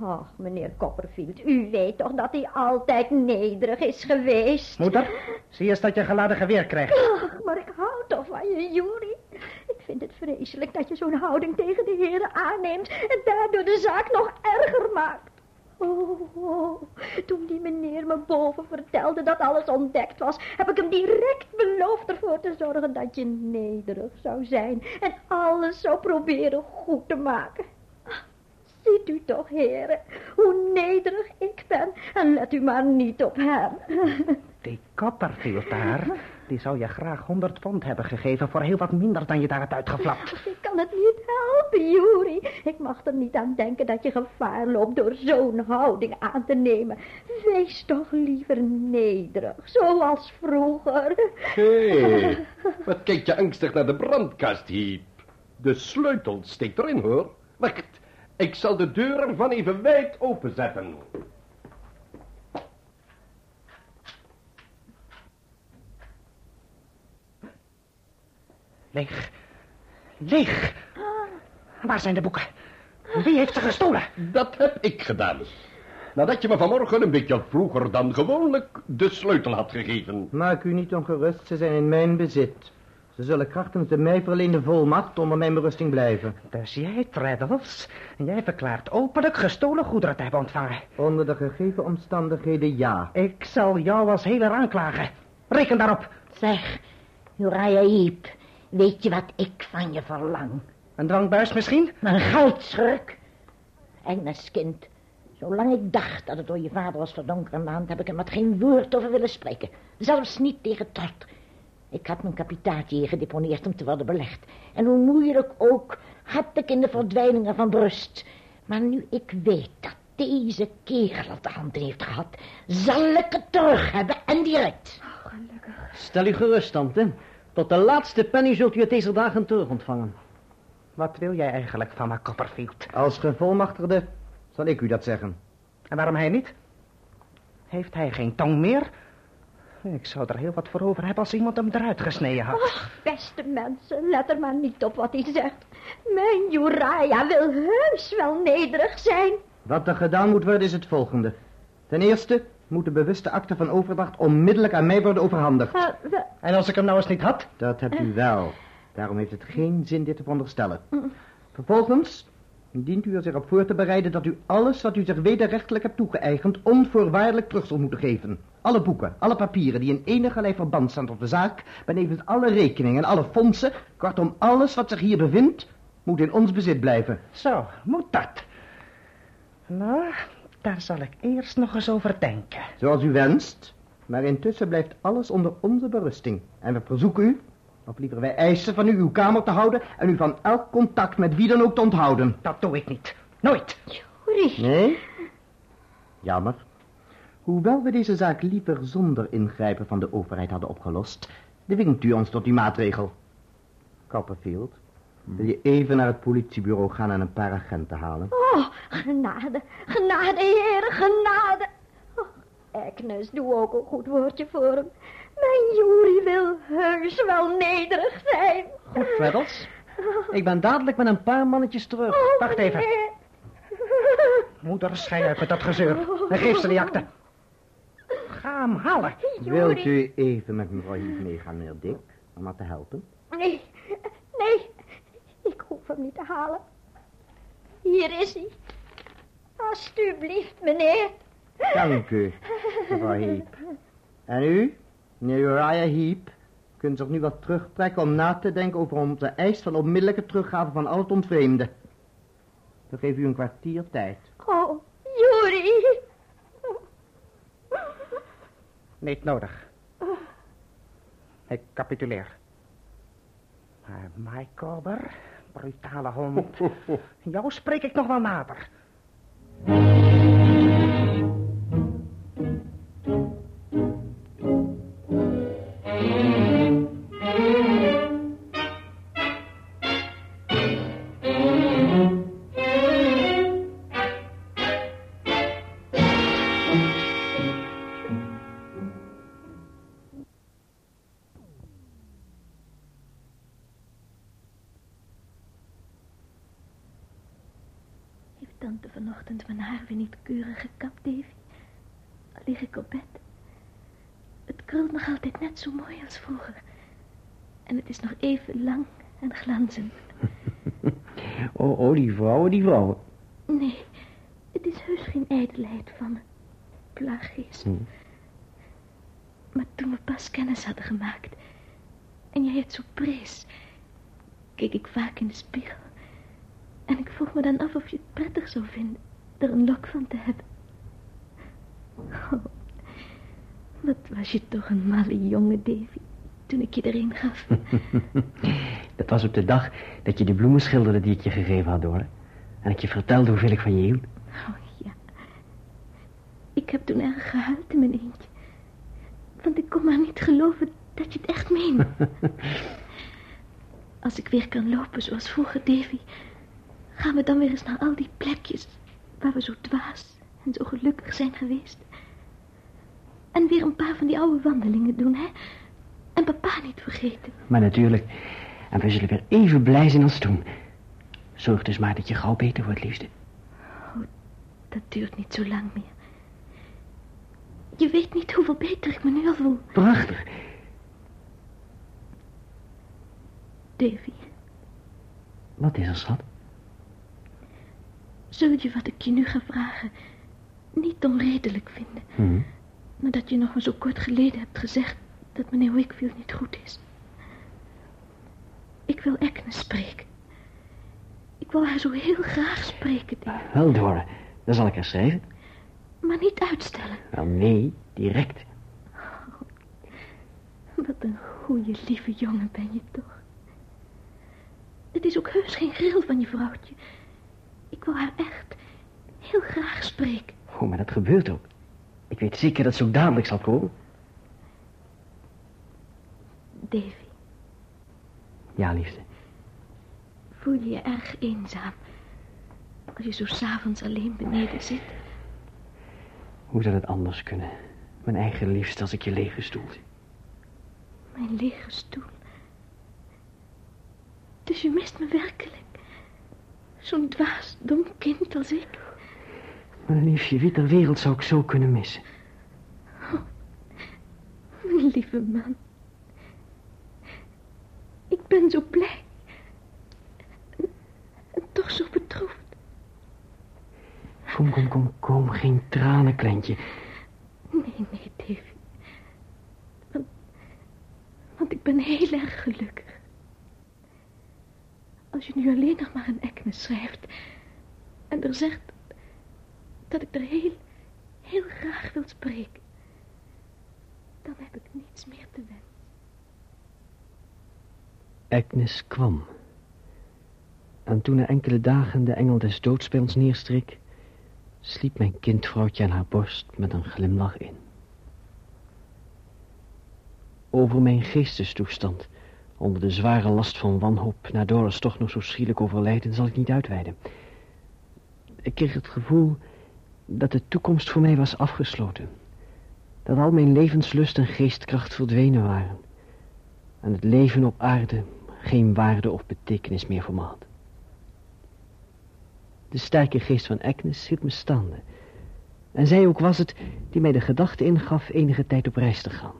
Och, meneer Copperfield, u weet toch dat hij altijd nederig is geweest? Moeder, zie eens dat je geladen geweer krijgt. Ach, maar ik hou toch van je, Juri. Ik vind het vreselijk dat je zo'n houding tegen de heren aanneemt en daardoor de zaak nog erger maakt. Oh, oh, toen die meneer me boven vertelde dat alles ontdekt was, heb ik hem direct beloofd ervoor te zorgen dat je nederig zou zijn en alles zou proberen goed te maken. Ziet u toch, heren, hoe nederig ik ben en let u maar niet op hem. Die Copperfield daar, Die zou je graag 100 pond hebben gegeven voor heel wat minder dan je daar hebt uitgeflapt. Ik kan het niet helpen, Juri. Ik mag er niet aan denken dat je gevaar loopt door zo'n houding aan te nemen. Wees toch liever nederig, zoals vroeger. Hé, wat kijk je angstig naar de brandkast, Heep. De sleutel steekt erin, hoor. Wacht, ik zal de deur ervan even wijd openzetten. Leeg. Leeg. Waar zijn de boeken? Wie heeft ze gestolen? Dat heb ik gedaan. Nadat je me vanmorgen een beetje vroeger dan gewoonlijk de sleutel had gegeven. Maak u niet ongerust, ze zijn in mijn bezit. Ze zullen krachtens de mij verleende volmacht onder mijn berusting blijven. Dus jij, Traddles, jij verklaart openlijk gestolen goederen te hebben ontvangen. Onder de gegeven omstandigheden ja. Ik zal jou als heler aanklagen. Reken daarop. Zeg, Uriah Heep, weet je wat ik van je verlang? Een drankbuis misschien? Een geldschurk. Engleskind, zolang ik dacht dat het door je vader was verdonkere maand... heb ik er met geen woord over willen spreken. Zelfs niet tegen Trot. Ik had mijn kapitaatje hier gedeponeerd om te worden belegd. En hoe moeilijk ook, had ik in de verdwijningen van Brust. Maar nu ik weet dat deze kerel het de hand heeft gehad... zal ik het terug hebben en direct. Stel u gerust, tante. Tot de laatste penny zult u het deze dagen terug ontvangen. Wat wil jij eigenlijk van me, Copperfield? Als gevolmachtigde zal ik u dat zeggen. En waarom hij niet? Heeft hij geen tong meer? Ik zou er heel wat voor over hebben als iemand hem eruit gesneden had. Ach, beste mensen, let er maar niet op wat hij zegt. Mijn Uriah wil heus wel nederig zijn. Wat er gedaan moet worden is het volgende. Ten eerste moet de bewuste akte van overdracht onmiddellijk aan mij worden overhandigd. Uh, we- En als ik hem nou eens niet had? Dat hebt u wel. Daarom heeft het geen zin dit te veronderstellen. Vervolgens dient u er zich op voor te bereiden dat u alles wat u zich wederrechtelijk hebt toegeëigend onvoorwaardelijk terug zal moeten geven. Alle boeken, alle papieren die in enigerlei verband staan tot de zaak, benevens alle rekeningen en alle fondsen, kortom alles wat zich hier bevindt, moet in ons bezit blijven. Zo, moet dat. Nou, daar zal ik eerst nog eens over denken. Zoals u wenst. Maar intussen blijft alles onder onze berusting. En we verzoeken u, of liever wij eisen van u uw kamer te houden en u van elk contact met wie dan ook te onthouden. Dat doe ik niet. Nooit. Juri, Nee? Jammer. Hoewel we deze zaak liever zonder ingrijpen van de overheid hadden opgelost, dwingt u ons tot die maatregel. Copperfield, wil je even naar het politiebureau gaan en een paar agenten halen? oh, genade, genade, heren, genade. Oh, Agnes, doe ook een goed woordje voor hem. Mijn Juri wil heus wel nederig zijn. Goed, Traddles. Ik ben dadelijk met een paar mannetjes terug. Oh, Wacht even. meneer. Moeder, schei uit met dat gezeur. En geef ze die akte. Ga hem halen. Wilt u even met mevrouw Heath meegaan, meneer Dick, om haar te helpen? Nee, nee, ik hoef hem niet te halen. Hier is hij. Alsjeblieft, meneer. Dank u, mevrouw. En u, meneer Uriah Heap, kunt zich nu wat terugtrekken om na te denken over onze eis van onmiddellijke teruggave van al het ontvreemde. We geven u een kwartier tijd. Oh, Juri. Niet nodig. Ik capituleer. Maar Mike Cobber, brutale hond. Jou spreek ik nog wel nader. Oh, oh, die vrouwen, die vrouwen. Nee, het is heus geen ijdelheid van me. Plaaggeest. Maar toen we pas kennis hadden gemaakt... en jij het zo prees... keek ik vaak in de spiegel. En ik vroeg me dan af of je het prettig zou vinden... er een lok van te hebben. Oh, wat was je toch een malle jongen, Davy. Toen ik je erin gaf. Dat was op de dag dat je de bloemen schilderde die ik je gegeven had, Dora. En ik je vertelde hoeveel ik van je hield. Oh ja. Ik heb toen erg gehuild in mijn eentje. Want ik kon maar niet geloven dat je het echt meende. Als ik weer kan lopen zoals vroeger, Davy... gaan we dan weer eens naar al die plekjes... waar we zo dwaas en zo gelukkig zijn geweest. En weer een paar van die oude wandelingen doen, hè? En papa niet vergeten. Maar natuurlijk. En we zullen weer even blij zijn als toen. Zorg dus maar dat je gauw beter wordt, liefste. Oh, dat duurt niet zo lang meer. Je weet niet hoeveel beter ik me nu al voel. Prachtig. Davy, Wat is er, schat? zul je wat ik je nu ga vragen niet onredelijk vinden? Nadat je nog maar zo kort geleden hebt gezegd dat meneer Wickfield niet goed is. Ik wil Agnes spreken. Ik wil haar zo heel graag spreken, Davy. Wel, Dora. Dan zal ik haar schrijven. Maar niet uitstellen. Wel, nee, direct. Wat een goede, lieve jongen ben je toch. Het is ook heus geen gril van je vrouwtje. Ik wil haar echt heel graag spreken. Oh, maar dat gebeurt ook. Ik weet zeker dat ze ook dadelijk zal komen. Davy, Ja, liefste. voel je je erg eenzaam... als je zo s'avonds alleen beneden zit? Hoe zou het anders kunnen? Mijn eigen liefste als ik je lege stoel zie. Mijn lege stoel. Dus je mist me werkelijk. Zo'n dwaas, dom kind als ik. Mijn liefje, wie ter wereld zou ik zo kunnen missen? Mijn lieve man. Ik ben zo blij. En, en toch zo bedroefd. Kom, kom, kom, kom. Geen tranen, kleintje. Nee, nee, Davy. Want, want ik ben heel erg gelukkig. Als je nu alleen nog maar een Agnes schrijft... en er zegt dat ik er heel, heel graag wil spreken... dan heb ik niets meer te wensen. Agnes kwam. En toen na enkele dagen de engel des doods bij ons neerstreek... sliep mijn kindvrouwtje aan haar borst met een glimlach in. Over mijn geestestoestand, onder de zware last van wanhoop... na Doris toch nog zo schielijk overlijden, zal ik niet uitweiden. Ik kreeg het gevoel dat de toekomst voor mij was afgesloten. Dat al mijn levenslust en geestkracht verdwenen waren. En het leven op aarde geen waarde of betekenis meer voor me had. De sterke geest van Agnes hield me staande. En zij ook was het die mij de gedachte ingaf enige tijd op reis te gaan.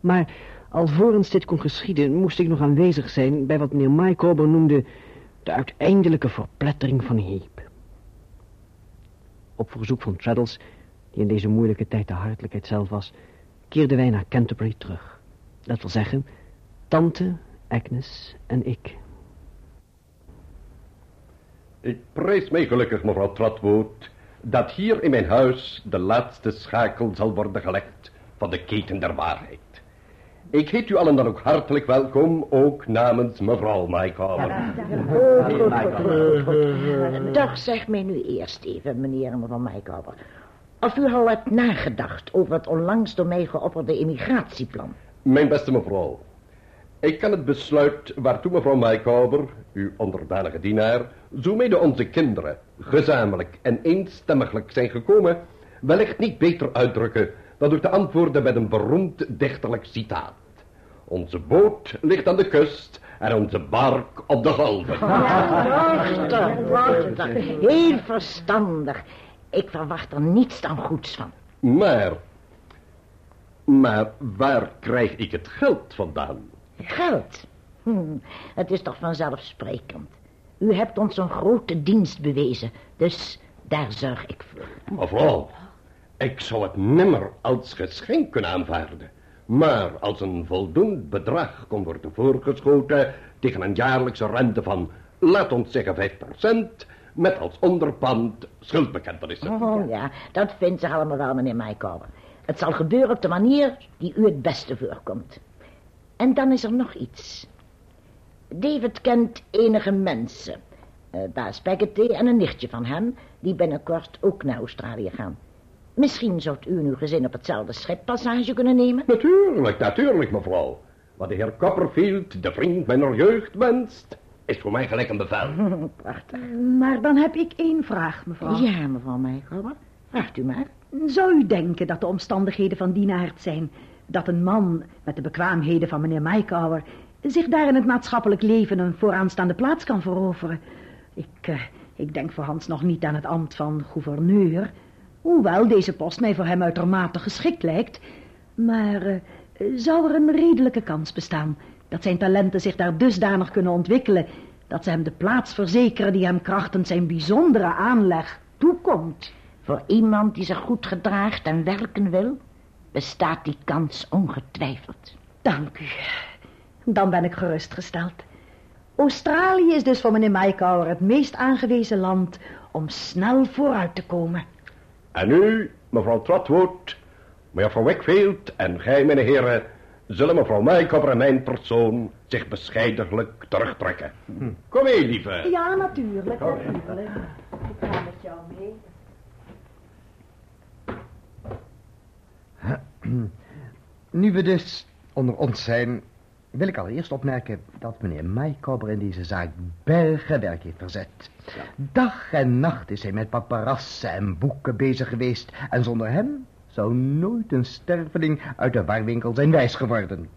Maar alvorens dit kon geschieden, moest ik nog aanwezig zijn bij wat meneer Mycober noemde de uiteindelijke verplettering van Heep. Op verzoek van Traddles, die in deze moeilijke tijd de hartelijkheid zelf was, keerden wij naar Canterbury terug. Dat wil zeggen, tante, Agnes en ik. Ik prijs mij gelukkig, mevrouw Trotwood, dat hier in mijn huis de laatste schakel zal worden gelegd van de keten der waarheid. Ik heet u allen dan ook hartelijk welkom, ook namens mevrouw Mycover. Dag, zeg mij nu eerst even, meneer en mevrouw Mijkouwer. Of u al hebt nagedacht over het onlangs door mij geopperde immigratieplan. Mijn beste mevrouw, ik kan het besluit waartoe mevrouw Mycover, uw onderdanige dienaar, zo mede onze kinderen, gezamenlijk en eenstemmiglijk zijn gekomen, wellicht niet beter uitdrukken dan door te antwoorden met een beroemd dichterlijk citaat. Onze boot ligt aan de kust en onze bark op de golven. Prachtig, prachtig. Heel verstandig. Ik verwacht er niets dan goeds van. Maar, maar waar krijg ik het geld vandaan? Geld. Hm, het is toch vanzelfsprekend. U hebt ons een grote dienst bewezen, dus daar zorg ik voor. Mevrouw, ik zou het nimmer als geschenk kunnen aanvaarden. Maar als een voldoend bedrag kon worden voorgeschoten tegen een jaarlijkse rente van, laat ons zeggen 5%, met als onderpand schuldbekentenissen. Oh ja, dat vindt zich allemaal wel, meneer Mijkouwer. Het zal gebeuren op de manier die u het beste voorkomt. En dan is er nog iets. David kent enige mensen. eh, baas Peggotty en een nichtje van hem... die binnenkort ook naar Australië gaan. Misschien zult u en uw gezin op hetzelfde schip passage kunnen nemen? Natuurlijk, natuurlijk, mevrouw. Wat de heer Copperfield, de vriend mijner jeugd, wenst... is voor mij gelijk een bevel. Prachtig. Maar dan heb ik één vraag, mevrouw. Ja, mevrouw Meijgouwer. Vraagt u maar. Zou u denken dat de omstandigheden van die aard zijn... dat een man met de bekwaamheden van meneer Maikauer... zich daar in het maatschappelijk leven een vooraanstaande plaats kan veroveren? Ik, eh, ik denk voor Hans nog niet aan het ambt van gouverneur... hoewel deze post mij voor hem uitermate geschikt lijkt... maar eh, zou er een redelijke kans bestaan... dat zijn talenten zich daar dusdanig kunnen ontwikkelen... dat ze hem de plaats verzekeren die hem krachtens zijn bijzondere aanleg toekomt... Voor iemand die zich goed gedraagt en werken wil... bestaat die kans ongetwijfeld. Dank u. Dan ben ik gerustgesteld. Australië is dus voor meneer Maikauer het meest aangewezen land om snel vooruit te komen. En nu, mevrouw Trotwood, mevrouw Wakefield en gij, mijn heren... zullen mevrouw Maikopper en mijn persoon zich bescheidiglijk terugtrekken. Kom mee, lieve. Ja, natuurlijk, natuurlijk. Ik ga met jou mee. Nu we dus onder ons zijn, wil ik allereerst opmerken dat meneer Maikobber in deze zaak bergen werk heeft verzet. Dag en nacht is hij met paparassen en boeken bezig geweest en zonder hem zou nooit een sterveling uit de warwinkel zijn wijs geworden.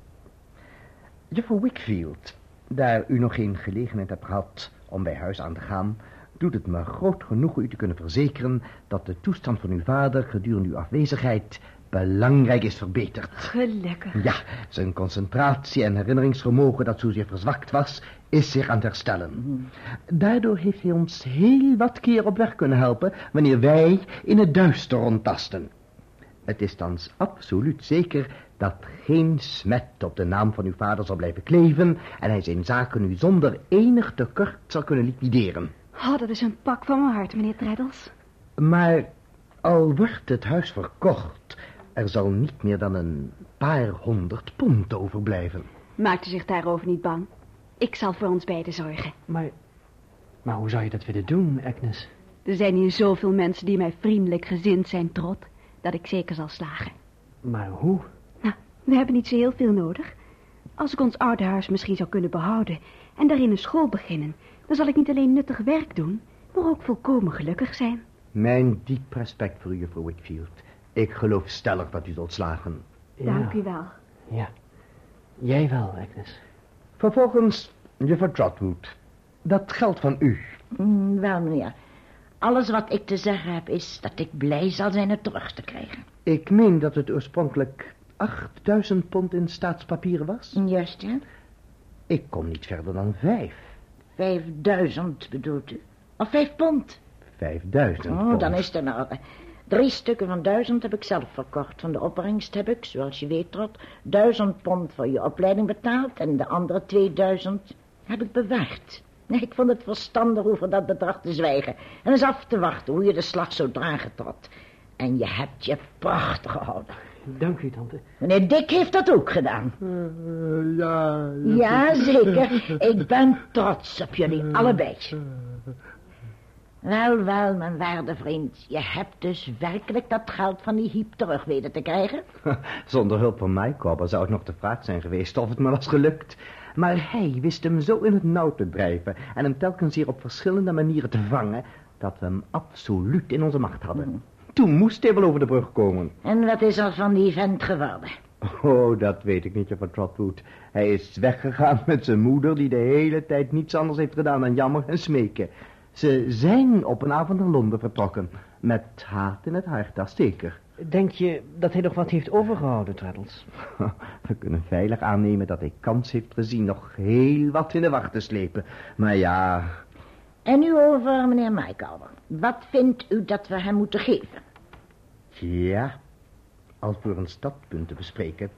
Juffrouw Wickfield, daar u nog geen gelegenheid hebt gehad om bij huis aan te gaan, doet het me groot genoegen u te kunnen verzekeren dat de toestand van uw vader gedurende uw afwezigheid belangrijk is verbeterd. Gelukkig. Ja, zijn concentratie en herinneringsvermogen dat zozeer verzwakt was, is zich aan het herstellen. Daardoor heeft hij ons heel wat keer op weg kunnen helpen wanneer wij in het duister rondtasten. Het is thans absoluut zeker dat geen smet op de naam van uw vader zal blijven kleven en hij zijn zaken nu zonder enig tekort zal kunnen liquideren. Oh, dat is een pak van mijn hart, meneer Treddles. Maar al wordt het huis verkocht, er zal niet meer dan een paar honderd pond overblijven. Maakt u zich daarover niet bang. Ik zal voor ons beiden zorgen. Maar, maar hoe zou je dat willen doen, Agnes? Er zijn hier zoveel mensen die mij vriendelijk gezind zijn, Trot, dat ik zeker zal slagen. Maar hoe? Nou, we hebben niet zo heel veel nodig. Als ik ons oude huis misschien zou kunnen behouden en daarin een school beginnen, dan zal ik niet alleen nuttig werk doen, maar ook volkomen gelukkig zijn. Mijn diep respect voor u, juffrouw Wickfield. Ik geloof stellig dat u zult slagen. Dank u wel. Ja. Jij wel, Agnes. Vervolgens, juffrouw Trotwood. Dat geldt van u. Mm, wel, meneer. Alles wat ik te zeggen heb is dat ik blij zal zijn het terug te krijgen. Ik meen dat het oorspronkelijk 8000 pond in staatspapieren was. Juist, ja. Ik kom niet verder dan vijf. Vijfduizend bedoelt u? Of vijf pond? Vijfduizend Oh, pond. dan is in orde. Drie stukken van duizend heb ik zelf verkocht. Van de opbrengst heb ik, zoals je weet, Trot, duizend pond voor je opleiding betaald... en de andere 2000 heb ik bewaard. Nee, ik vond het verstandig over dat bedrag te zwijgen... en eens af te wachten hoe je de slag zou dragen, Trot. En je hebt je prachtig gehouden. Dank u, tante. Meneer Dick heeft dat ook gedaan. ja, Ja, zeker. Ik ben trots op jullie allebei. Wel, wel, mijn waarde vriend. Je hebt dus werkelijk dat geld van die hiep terug weten te krijgen? Zonder hulp van mij, Cobber, zou het nog de vraag zijn geweest of het me was gelukt. Maar hij wist hem zo in het nauw te drijven en hem telkens hier op verschillende manieren te vangen, dat we hem absoluut in onze macht hadden. Toen moest hij wel over de brug komen. En wat is er van die vent geworden? Oh, dat weet ik niet, juffrouw Trotwood. Hij is weggegaan met zijn moeder, die de hele tijd niets anders heeft gedaan dan jammer en smeken. Ze zijn op een avond naar Londen vertrokken. Met haat in het hart, dat zeker. Denk je dat hij nog wat heeft overgehouden, Treddles? We kunnen veilig aannemen dat hij kans heeft gezien nog heel wat in de wacht te slepen. Maar ja, En nu over meneer Maikauer. Wat vindt u dat we hem moeten geven? ja, als we een stadpunt te bespreken,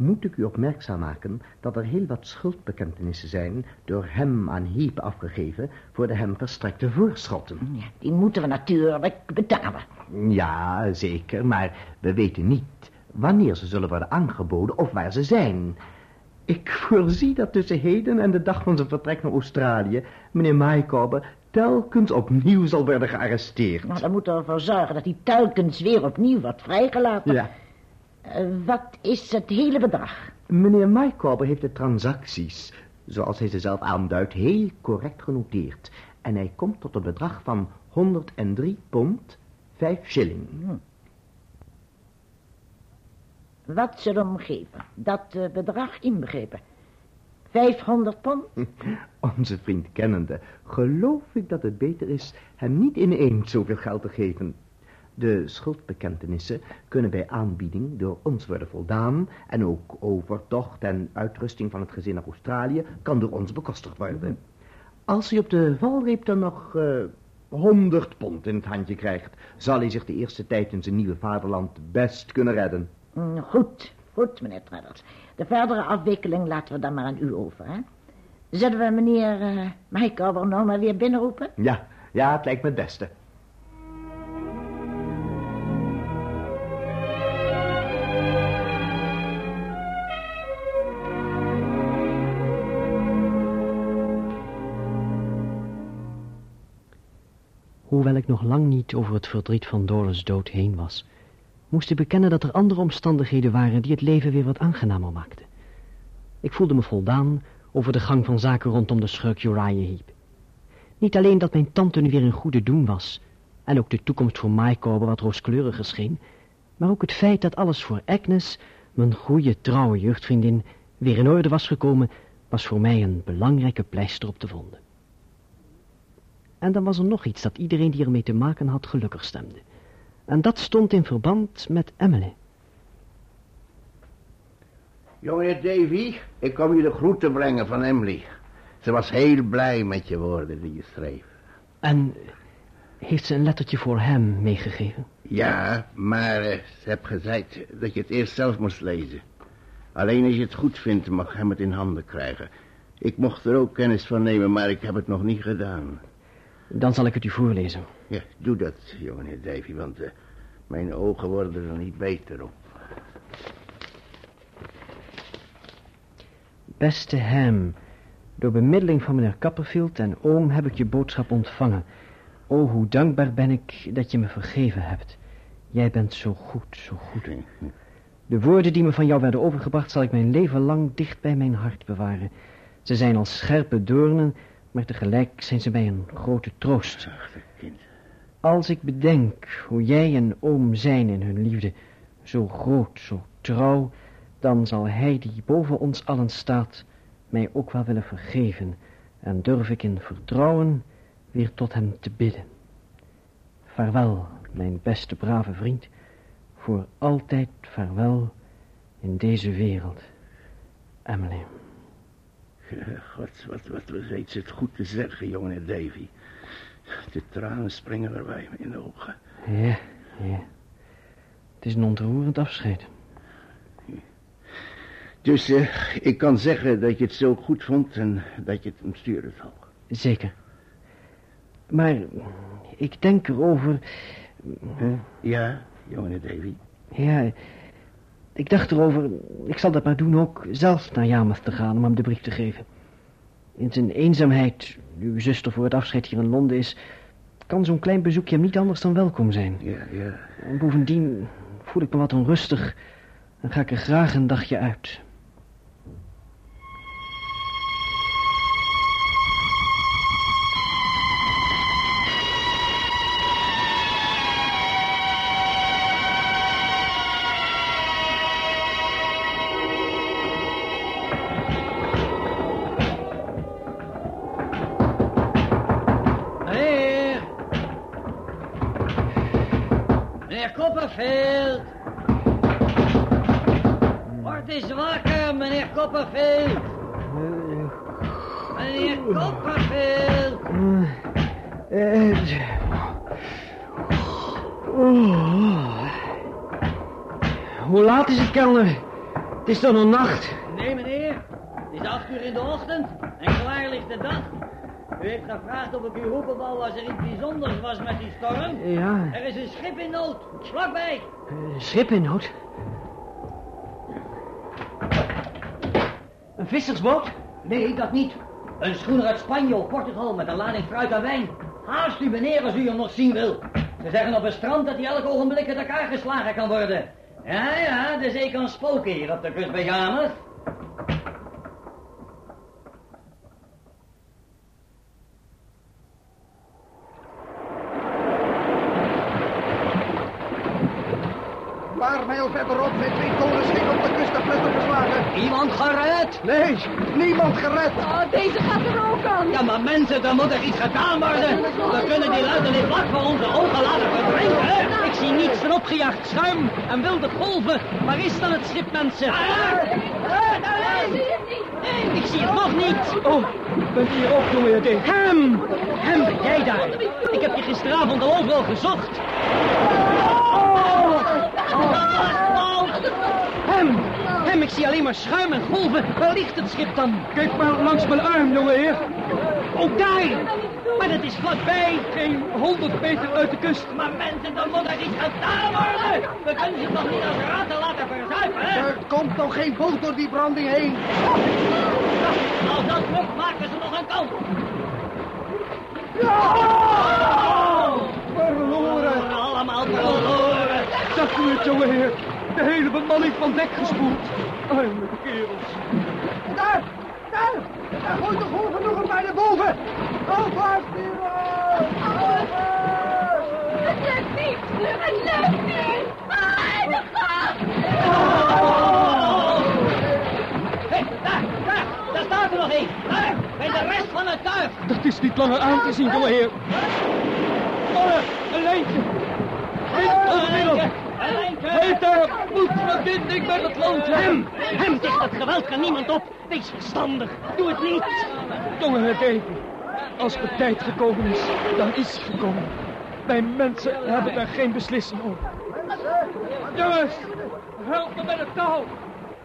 moet ik u opmerkzaam maken dat er heel wat schuldbekentenissen zijn door hem aan Heep afgegeven voor de hem verstrekte voorschotten. Ja, die moeten we natuurlijk betalen. Ja, zeker, maar we weten niet wanneer ze zullen worden aangeboden of waar ze zijn. Ik voorzie dat tussen heden en de dag van zijn vertrek naar Australië... meneer Maikorbe telkens opnieuw zal worden gearresteerd. Maar dan moeten we ervoor zorgen dat hij telkens weer opnieuw wordt vrijgelaten. Ja. Eh, wat is het hele bedrag? Meneer Maikorbe heeft de transacties, zoals hij ze zelf aanduidt, heel correct genoteerd. En hij komt tot een bedrag van 103 pond, 5 shilling. Wat zullen we hem geven? Dat eh, bedrag inbegrepen. 500 pond? Onze vriend kennende, geloof ik dat het beter is hem niet ineens zoveel geld te geven. De schuldbekentenissen kunnen bij aanbieding door ons worden voldaan en ook overtocht en uitrusting van het gezin naar Australië kan door ons bekostigd worden. Als hij op de valreep dan nog eh 100 pond in het handje krijgt, zal hij zich de eerste tijd in zijn nieuwe vaderland best kunnen redden. Mm, Goed, goed, meneer Treddles. De verdere afwikkeling laten we dan maar aan u over, hè? Zullen we meneer uh, Maikorber nou maar weer binnenroepen? Ja, ja, het lijkt me het beste. Hoewel ik nog lang niet over het verdriet van Doris dood heen was, moest ik bekennen dat er andere omstandigheden waren die het leven weer wat aangenamer maakten. Ik voelde me voldaan over de gang van zaken rondom de schurk Uriah Heep. Niet alleen dat mijn tante nu weer in goede doen was, en ook de toekomst voor Maikorbe wat rooskleuriger scheen, maar ook het feit dat alles voor Agnes, mijn goede trouwe jeugdvriendin, weer in orde was gekomen, was voor mij een belangrijke pleister op de wonden. En dan was er nog iets dat iedereen die ermee te maken had gelukkig stemde. En dat stond in verband met Emily. Jongeheer Davy, ik kom je de groeten brengen van Emily. Ze was heel blij met je woorden die je schreef. En heeft ze een lettertje voor hem meegegeven? Ja, maar eh, ze heeft gezegd dat je het eerst zelf moest lezen. Alleen als je het goed vindt, mag hem het in handen krijgen. Ik mocht er ook kennis van nemen, maar ik heb het nog niet gedaan. Dan zal ik het u voorlezen. Ja, doe dat, jongeheer Davy, want eh, mijn ogen worden er niet beter op. Beste Ham, door bemiddeling van meneer Copperfield en oom heb ik je boodschap ontvangen. O, hoe dankbaar ben ik dat je me vergeven hebt. Jij bent zo goed, zo goed. De woorden die me van jou werden overgebracht zal ik mijn leven lang dicht bij mijn hart bewaren. Ze zijn als scherpe doornen, maar tegelijk zijn ze mij een grote troost. kind. Als ik bedenk hoe jij en oom zijn in hun liefde, zo groot, zo trouw, dan zal hij die boven ons allen staat, mij ook wel willen vergeven, en durf ik in vertrouwen weer tot hem te bidden. Vaarwel, mijn beste brave vriend, voor altijd vaarwel in deze wereld. Emily. God, wat, wat weet ze het goed te zeggen, jongeheer Davy. De tranen springen er bij me in de ogen. Ja, ja. Het is een ontroerend afscheid. Dus eh, ik kan zeggen dat je het zo goed vond en dat je het hem zal. Zeker. Maar ik denk erover... Huh? Ja, jongeheer Davy. Ja, ik dacht erover... Ik zal dat maar doen ook zelf naar Yarmouth te gaan om hem de brief te geven. In zijn eenzaamheid, nu uw zuster voor het afscheid hier in Londen is... kan zo'n klein bezoekje hem niet anders dan welkom zijn. Ja, ja. En bovendien voel ik me wat onrustig... en ga ik er graag een dagje uit. Toch nog nacht? Nee, meneer. Het is acht uur in de ochtend en klaar ligt de dag. U heeft gevraagd of ik u roepen wou als er iets bijzonders was met die storm. Ja, Er is een schip in nood, vlakbij. een schip in nood. Een vissersboot? Nee, dat niet. Een schoener uit Spanje of Portugal met een lading fruit en wijn. Haast u meneer als u hem nog zien wil. Ze zeggen op het strand dat hij elk ogenblik uit elkaar geslagen kan worden. Ja, ja, de zee kan spoken hier op de kust bij Yarmouth. paar mijl verderop zijn twee kolenschepen op de kust de flutter geslagen. Iemand gered? Nee, niemand gered. Oh, deze gaat er ook aan. Ja, maar mensen, er moet er iets gedaan worden. We kunnen die luiden niet vlak voor onze ogen laten verdrinken. Ik zie niets van opgejaagd schuim en wilde golven. Waar is dan het schip, mensen? Ik zie het nog niet. Oh, bent u hier ook, jongeheer Dave? Hem! Hem, ben jij daar? Ik heb je gisteravond al overal gezocht. Hem! Hem, ik zie alleen maar schuim en golven. Waar ligt het schip dan? Kijk maar langs mijn arm, jongeheer. Ook daar! Maar dat is vlakbij. Geen honderd meter uit de kust. Maar mensen, dan moet er iets gedaan worden. We kunnen ze toch niet als ratten laten verzuipen, hè? Er komt nog geen boot door die branding heen. Als dat lukt, maken ze nog een kans. Verloren. Allemaal verloren. Zag u het, jongeheer? De hele bemanning van dek gespoeld. Arme kerels. Daar, daar. Daar gooit de golven nog een bij de boven. Alvast, Het lukt niet. Het lukt niet. Ah, de. Hé, daar, daar. Daar staat er nog één. Daar, bij de rest van het tuig. Dat is niet langer aan te zien, jongeheer. Mannen, een lijntje. Een lijntje, een lijntje. Heet daar, voetverbinding met het land. Hem, hem, tegen dat geweld kan niemand op. Wees verstandig, doe het niet. Jongeheer Davy, als de tijd gekomen is, dan is het gekomen. Wij mensen hebben daar geen beslissing over. Jongens, help me met het touw.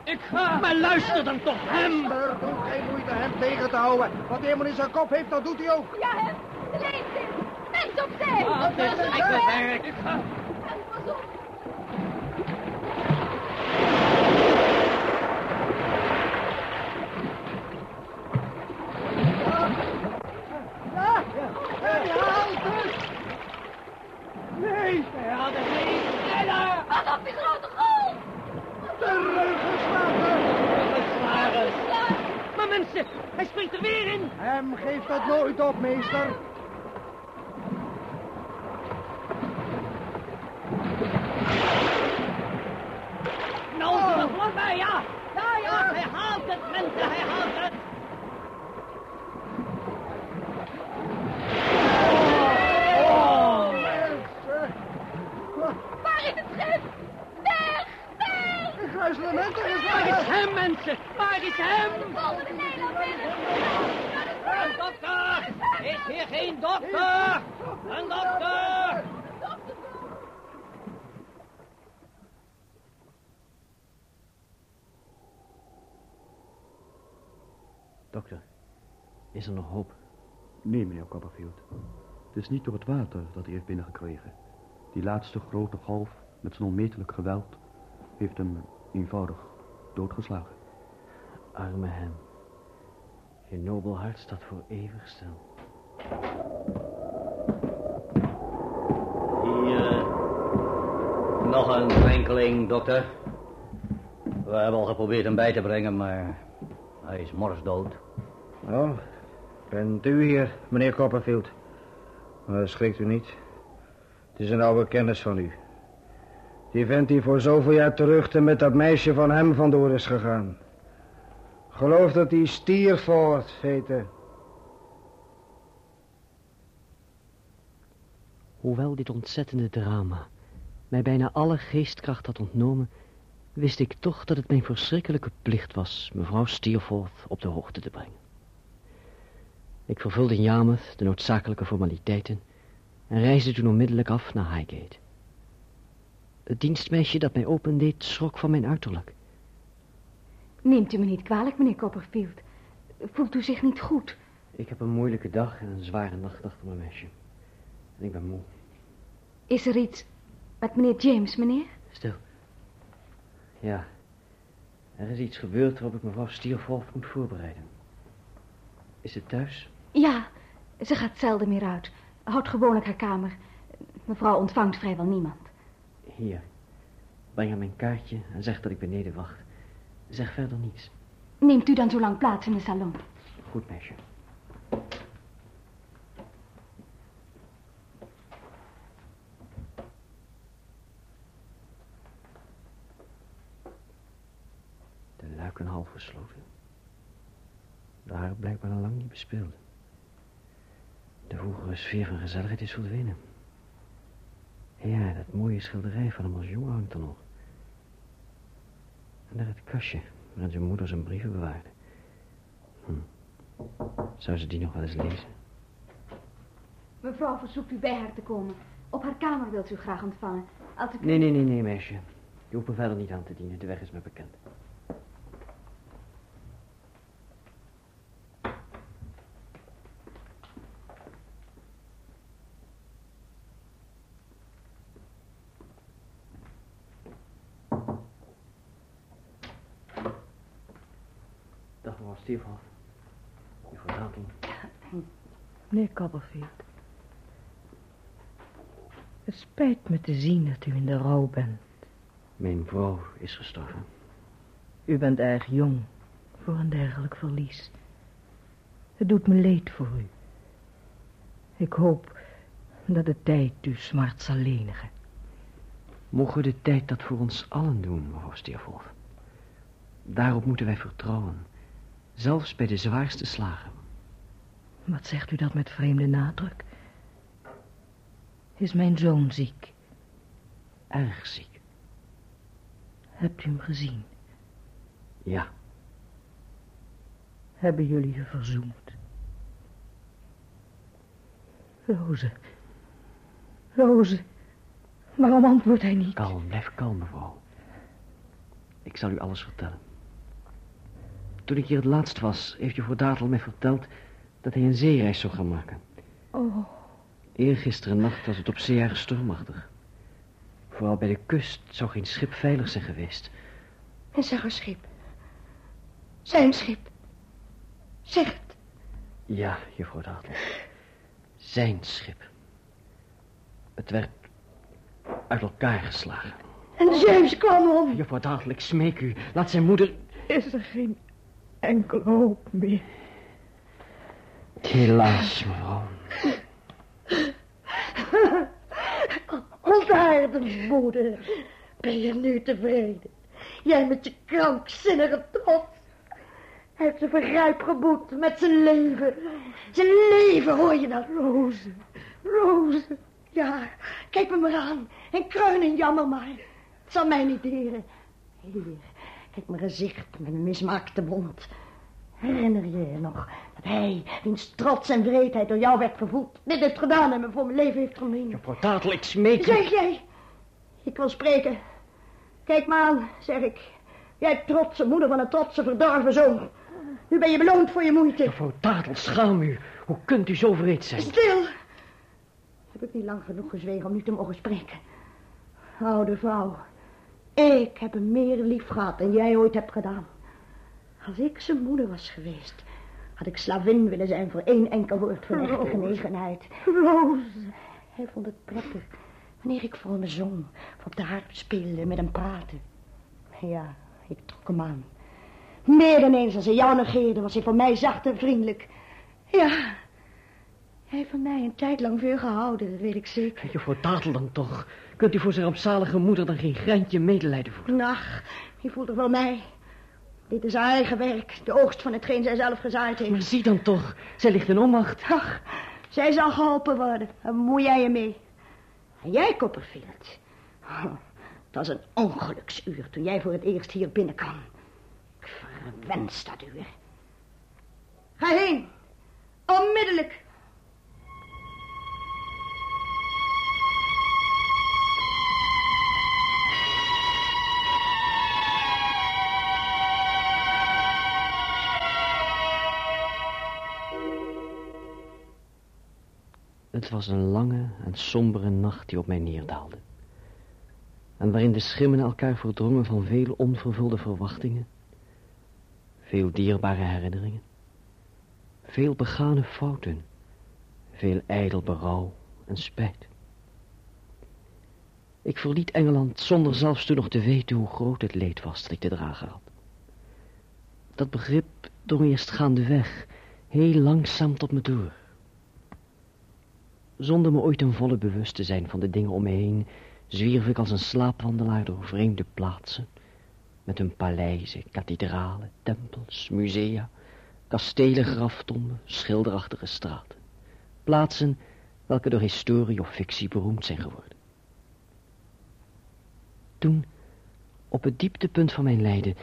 Ik ga. Maar luister dan toch, hem. Er doet geen moeite hem tegen te houden. Wat helemaal in zijn kop heeft, dat doet hij ook. Ja, hem. Lees dit. Mens opzij. Ah, werk. Ik ga. Pas op. Ja, hij haalt het. Nee, Hij had het niet. Sneller. Pas op die grote golf. teruggeslagen. Geslagen. Maar mensen, hij springt er weer in. Hem geeft dat nooit op, meester. Nou, is hij nog vlakbij, ja. Ja, ja, hij haalt het, mensen, hij haalt het. Oh, mensen. Waar is het schip? Weg. Weg. De gruiselementen Waar is hem, mensen? Waar is hem? Volgende Nederland binnen. Een dokter! Is hier geen dokter? Een dokter! Dokter, is er nog hoop? Nee, meneer Copperfield. Het is niet door het water dat hij heeft binnengekregen. Die laatste grote golf met zijn onmetelijk geweld heeft hem eenvoudig doodgeslagen. Arme hem. Je nobel hart staat voor eeuwig stil. Hier. Nog een drenkeling, dokter. We hebben al geprobeerd hem bij te brengen, maar hij is morsdood. Oh, bent u hier, meneer Copperfield? Maar schrikt u niet. Het is een oude kennis van u. Die vent die voor zoveel jaar terug en met dat meisje van hem vandoor is gegaan. Geloof dat die Stiervoort heette. Hoewel dit ontzettende drama mij bijna alle geestkracht had ontnomen, wist ik toch dat het mijn verschrikkelijke plicht was mevrouw Steerforth op de hoogte te brengen. Ik vervulde in Yarmouth de noodzakelijke formaliteiten en reisde toen onmiddellijk af naar Highgate. Het dienstmeisje dat mij opendeed schrok van mijn uiterlijk. Neemt u me niet kwalijk, meneer Copperfield. Voelt u zich niet goed? Ik heb een moeilijke dag en een zware nacht achter mijn meisje. En ik ben moe. Is er iets met meneer James, meneer? Stil. Ja. Er is iets gebeurd waarop ik mevrouw Stierhoff moet voorbereiden. Is ze thuis? Ja, ze gaat zelden meer uit. Houdt gewoonlijk haar kamer. Mevrouw ontvangt vrijwel niemand. Hier. Breng haar mijn kaartje en zeg dat ik beneden wacht. Zeg verder niets. Neemt u dan zo lang plaats in de salon? Goed, meisje. De luiken half gesloten. De haren blijkbaar al lang niet bespeeld. De vroegere sfeer van gezelligheid is verdwenen. Ja, dat mooie schilderij van hem als jongen hangt er nog. En daar het kastje waarin zijn moeder zijn brieven bewaarde. Hm. Zou ze die nog wel eens lezen? Mevrouw verzoekt u bij haar te komen. Op haar kamer wilt u graag ontvangen. Als ik... Nee, nee, nee, nee, meisje. Je hoeft me verder niet aan te dienen. De weg is me bekend. Dag, mevrouw Stierhoff. Juffrouw Dalton. Meneer Copperfield. Het spijt me te zien dat u in de rouw bent. Mijn vrouw is gestorven. U bent erg jong voor een dergelijk verlies. Het doet me leed voor u. Ik hoop dat de tijd uw smart zal lenigen. Mogen de tijd dat voor ons allen doen, mevrouw Stierhoff. Daarop moeten wij vertrouwen. Zelfs bij de zwaarste slagen. Wat zegt u dat met vreemde nadruk? Is mijn zoon ziek? Erg ziek. Hebt u hem gezien? Ja. Hebben jullie u verzoend? Roze. Roze. Waarom antwoordt hij niet? Kalm, blijf kalm, mevrouw. Ik zal u alles vertellen. Toen ik hier het laatst was, heeft juffrouw Datel mij verteld dat hij een zeereis zou gaan maken. Oh, Eergisteren nacht was het op zee erg stormachtig. Vooral bij de kust zou geen schip veilig zijn geweest. En zeg een schip. Zijn schip. Zeg het. Ja, juffrouw Datel. Zijn schip. Het werd uit elkaar geslagen. En James kwam om. Juffrouw Datel, ik smeek u. Laat zijn moeder... is er geen enkele hoop meer. Helaas, mevrouw. Ontaarde moeder. Ben je nu tevreden? Jij met je krankzinnige trots. Hij heeft zijn vergrijp geboet met zijn leven. Zijn leven, hoor je dat? Roze, Roze. Ja, kijk me maar aan. En kreun en jammer maar. Het zal mij niet deren. Hier, kijk mijn gezicht met een mismaakte mond. Herinner je je nog dat hij, wiens trots en wreedheid door jou werd gevoed, dit heeft gedaan en me voor mijn leven heeft verminkt? Juffrouw Datel, ik smeek u. Zeg jij? Ik wil spreken. Kijk me aan, zeg ik. Jij trotse moeder van een trotse verdorven zoon. Nu ben je beloond voor je moeite. Juffrouw Datel, schaam u. Hoe kunt u zo wreed zijn? Stil! Heb ik niet lang genoeg gezwegen om nu te mogen spreken? Oude vrouw, ik heb hem meer lief gehad dan jij ooit hebt gedaan. Als ik zijn moeder was geweest, had ik slavin willen zijn voor één enkel woord van echte genegenheid. Roze. Hij vond het prettig wanneer ik voor hem zong, of op de harp speelde, met hem praten. Ja, ik trok hem aan. Meer dan eens als hij jou negeerde, was hij voor mij zacht en vriendelijk. Ja, hij heeft van mij een tijd lang veel gehouden, dat weet ik zeker. Juffrouw Datel dan toch. Kunt u voor zijn rampzalige moeder dan geen greintje medelijden voelen? Ach, je voelt toch wel mij. Dit is haar eigen werk, de oogst van hetgeen zij zelf gezaaid heeft. Maar zie dan toch, zij ligt in onmacht. Ach, zij zal geholpen worden. Daar bemoei jij je mee. En jij, Copperfield. Oh, het was een ongeluksuur toen jij voor het eerst hier binnenkwam. Ik verwens dat uur. Ga heen. Onmiddellijk. Het was een lange en sombere nacht die op mij neerdaalde. En waarin de schimmen elkaar verdrongen van veel onvervulde verwachtingen, Veel dierbare herinneringen. Veel begane fouten. Veel ijdel berouw en spijt. Ik verliet Engeland zonder zelfs toen nog te weten hoe groot het leed was dat ik te dragen had. Dat begrip drong eerst gaandeweg, heel langzaam tot me door. Zonder me ooit een volle bewust te zijn van de dingen om me heen, zwierf ik als een slaapwandelaar door vreemde plaatsen, met hun paleizen, kathedralen, tempels, musea, kastelen, graftomben, schilderachtige straten. Plaatsen welke door historie of fictie beroemd zijn geworden. Toen, op het dieptepunt van mijn lijden,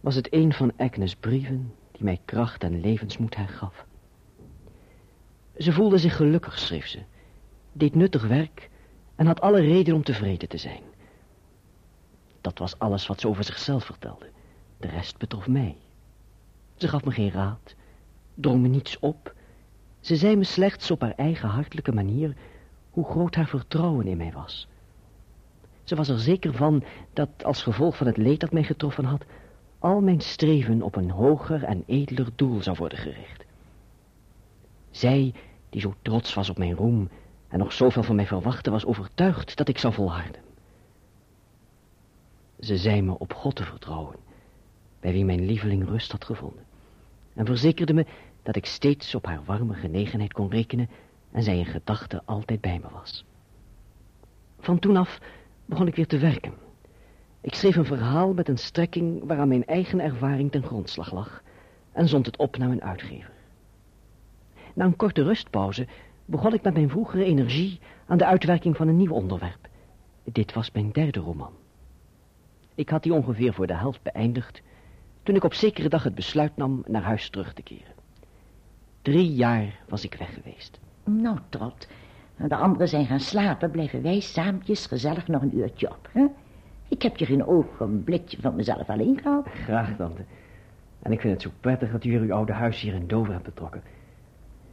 was het een van Agnes' brieven die mij kracht en levensmoed hergaf. Ze voelde zich gelukkig, schreef ze, deed nuttig werk en had alle reden om tevreden te zijn. Dat was alles wat ze over zichzelf vertelde. De rest betrof mij. Ze gaf me geen raad, drong me niets op. Ze zei me slechts op haar eigen hartelijke manier hoe groot haar vertrouwen in mij was. Ze was er zeker van dat als gevolg van het leed dat mij getroffen had, al mijn streven op een hoger en edeler doel zou worden gericht. Zij, die zo trots was op mijn roem en nog zoveel van mij verwachtte, was overtuigd dat ik zou volharden. Ze zei me op God te vertrouwen, bij wie mijn lieveling rust had gevonden, en verzekerde me dat ik steeds op haar warme genegenheid kon rekenen en zij in gedachten altijd bij me was. Van toen af begon ik weer te werken. Ik schreef een verhaal met een strekking waaraan mijn eigen ervaring ten grondslag lag en zond het op naar mijn uitgever. Na een korte rustpauze begon ik met mijn vroegere energie aan de uitwerking van een nieuw onderwerp. Dit was mijn derde roman. Ik had die ongeveer voor de helft beëindigd toen ik op zekere dag het besluit nam naar huis terug te keren. Drie jaar was ik weg geweest. Nou, Trot, de anderen zijn gaan slapen, blijven wij saampjes gezellig nog een uurtje op, hè? Ik heb je geen ogenblikje van mezelf alleen gehad. Graag, tante. En ik vind het zo prettig dat u weer uw oude huis hier in Dover hebt betrokken.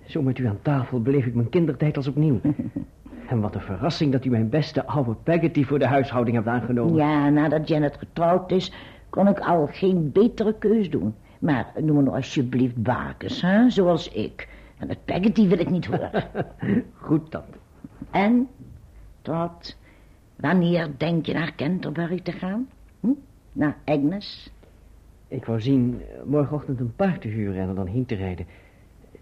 Zo met u aan tafel beleef ik mijn kindertijd als opnieuw. en wat een verrassing dat u mijn beste oude Peggotty voor de huishouding hebt aangenomen. Ja, nadat Janet getrouwd is, kon ik al geen betere keus doen. Maar noem me nou alsjeblieft bakens, hè? zoals ik. En het Peggotty wil ik niet horen. Goed, tante. En, tot, wanneer denk je naar Canterbury te gaan? Hm? Naar Agnes? Ik wou zien eh, morgenochtend een paard te huren en er dan heen te rijden.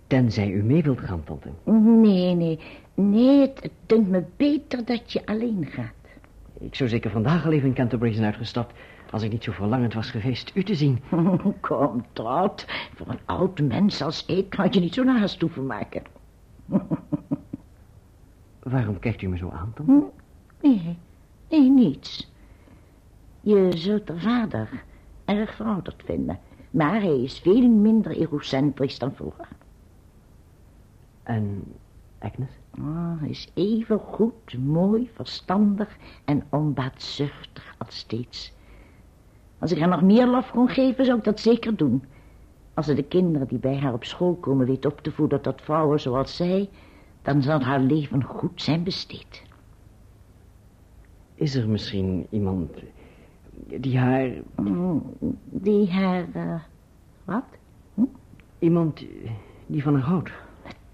Tenzij u mee wilt gaan, tante. Nee, nee. Nee, het, het dunkt me beter dat je alleen gaat. Ik zou zeker vandaag al even in Canterbury zijn uitgestapt... als ik niet zo verlangend was geweest u te zien. Kom, Trot. Voor een oud mens als ik had je niet zo naast toeven maken. Waarom kijkt u me zo aan, tante? Nee, nee, niets. Je zult er vader erg verouderd vinden. Maar hij is veel minder egocentrisch dan vroeger. En Agnes? Oh, hij is even goed, mooi, verstandig en onbaatzuchtig als steeds. Als ik haar nog meer lof kon geven, zou ik dat zeker doen. Als ze de kinderen die bij haar op school komen weet op te voeden tot vrouwen zoals zij, dan zal haar leven goed zijn besteed. Is er misschien iemand die haar... Die haar, uh, wat? Hm? Iemand die van haar houdt?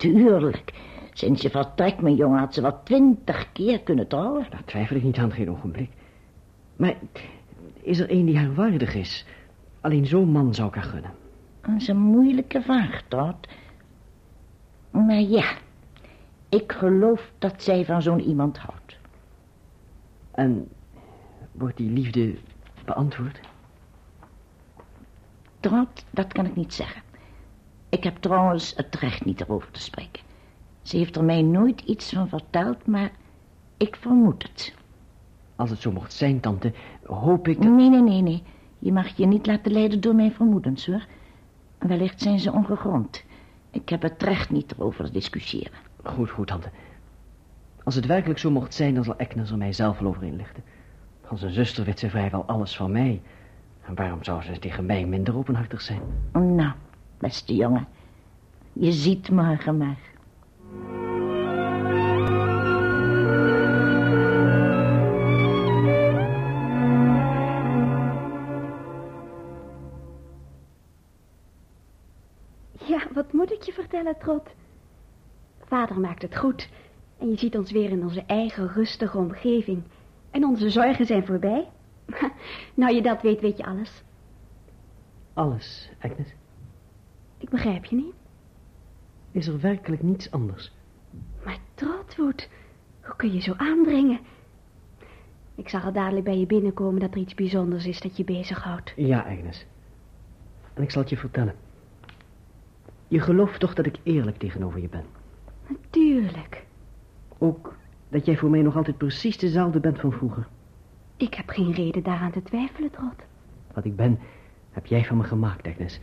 Tuurlijk. Sinds je vertrekt, mijn jongen, had ze wel twintig keer kunnen trouwen. Daar twijfel ik niet aan, geen ogenblik. Maar is er een die haar waardig is? Alleen zo'n man zou ik haar gunnen. Dat is een moeilijke vraag, Todd. Maar ja, ik geloof dat zij van zo'n iemand houdt. En wordt die liefde beantwoord? Todd, dat kan ik niet zeggen. Ik heb trouwens het recht niet erover te spreken. Ze heeft er mij nooit iets van verteld, maar ik vermoed het. Als het zo mocht zijn, tante, hoop ik... Nee, nee, nee, nee. Je mag je niet laten leiden door mijn vermoedens, hoor. Wellicht zijn ze ongegrond. Ik heb het recht niet erover te discussiëren. Goed, goed, tante. Als het werkelijk zo mocht zijn, dan zal Agnes er mij zelf wel over inlichten. Als een zuster weet ze vrijwel alles van mij. En waarom zou ze tegen mij minder openhartig zijn? Nou, beste jongen. Je ziet morgen maar. Ja, wat moet ik je vertellen, Trot? Vader maakt het goed. En je ziet ons weer in onze eigen rustige omgeving. En onze zorgen zijn voorbij. nou je dat weet, weet je alles. Alles, Agnes. Ik begrijp je niet. Is er werkelijk niets anders? Maar Trotwood, hoe kun je zo aandringen? Ik zag al dadelijk bij je binnenkomen dat er iets bijzonders is dat je bezighoudt. Ja, Agnes. En ik zal het je vertellen. Je gelooft toch dat ik eerlijk tegenover je ben? Natuurlijk. Ook dat jij voor mij nog altijd precies dezelfde bent van vroeger. Ik heb geen reden daaraan te twijfelen, Trot. Wat ik ben, heb jij van me gemaakt, Agnes.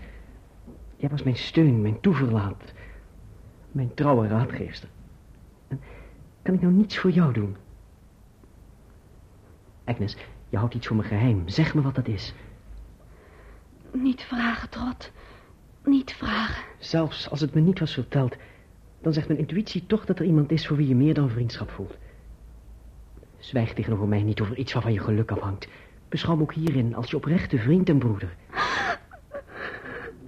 Jij was mijn steun, mijn toeverlaat. Mijn trouwe raadgeefster. En kan ik nou niets voor jou doen? Agnes, je houdt iets voor me geheim. Zeg me wat dat is. Niet vragen, Trot. Niet vragen. Zelfs als het me niet was verteld... dan zegt mijn intuïtie toch dat er iemand is voor wie je meer dan vriendschap voelt. Zwijg tegenover mij niet over iets waarvan je geluk afhangt. Beschouw me ook hierin als je oprechte vriend en broeder.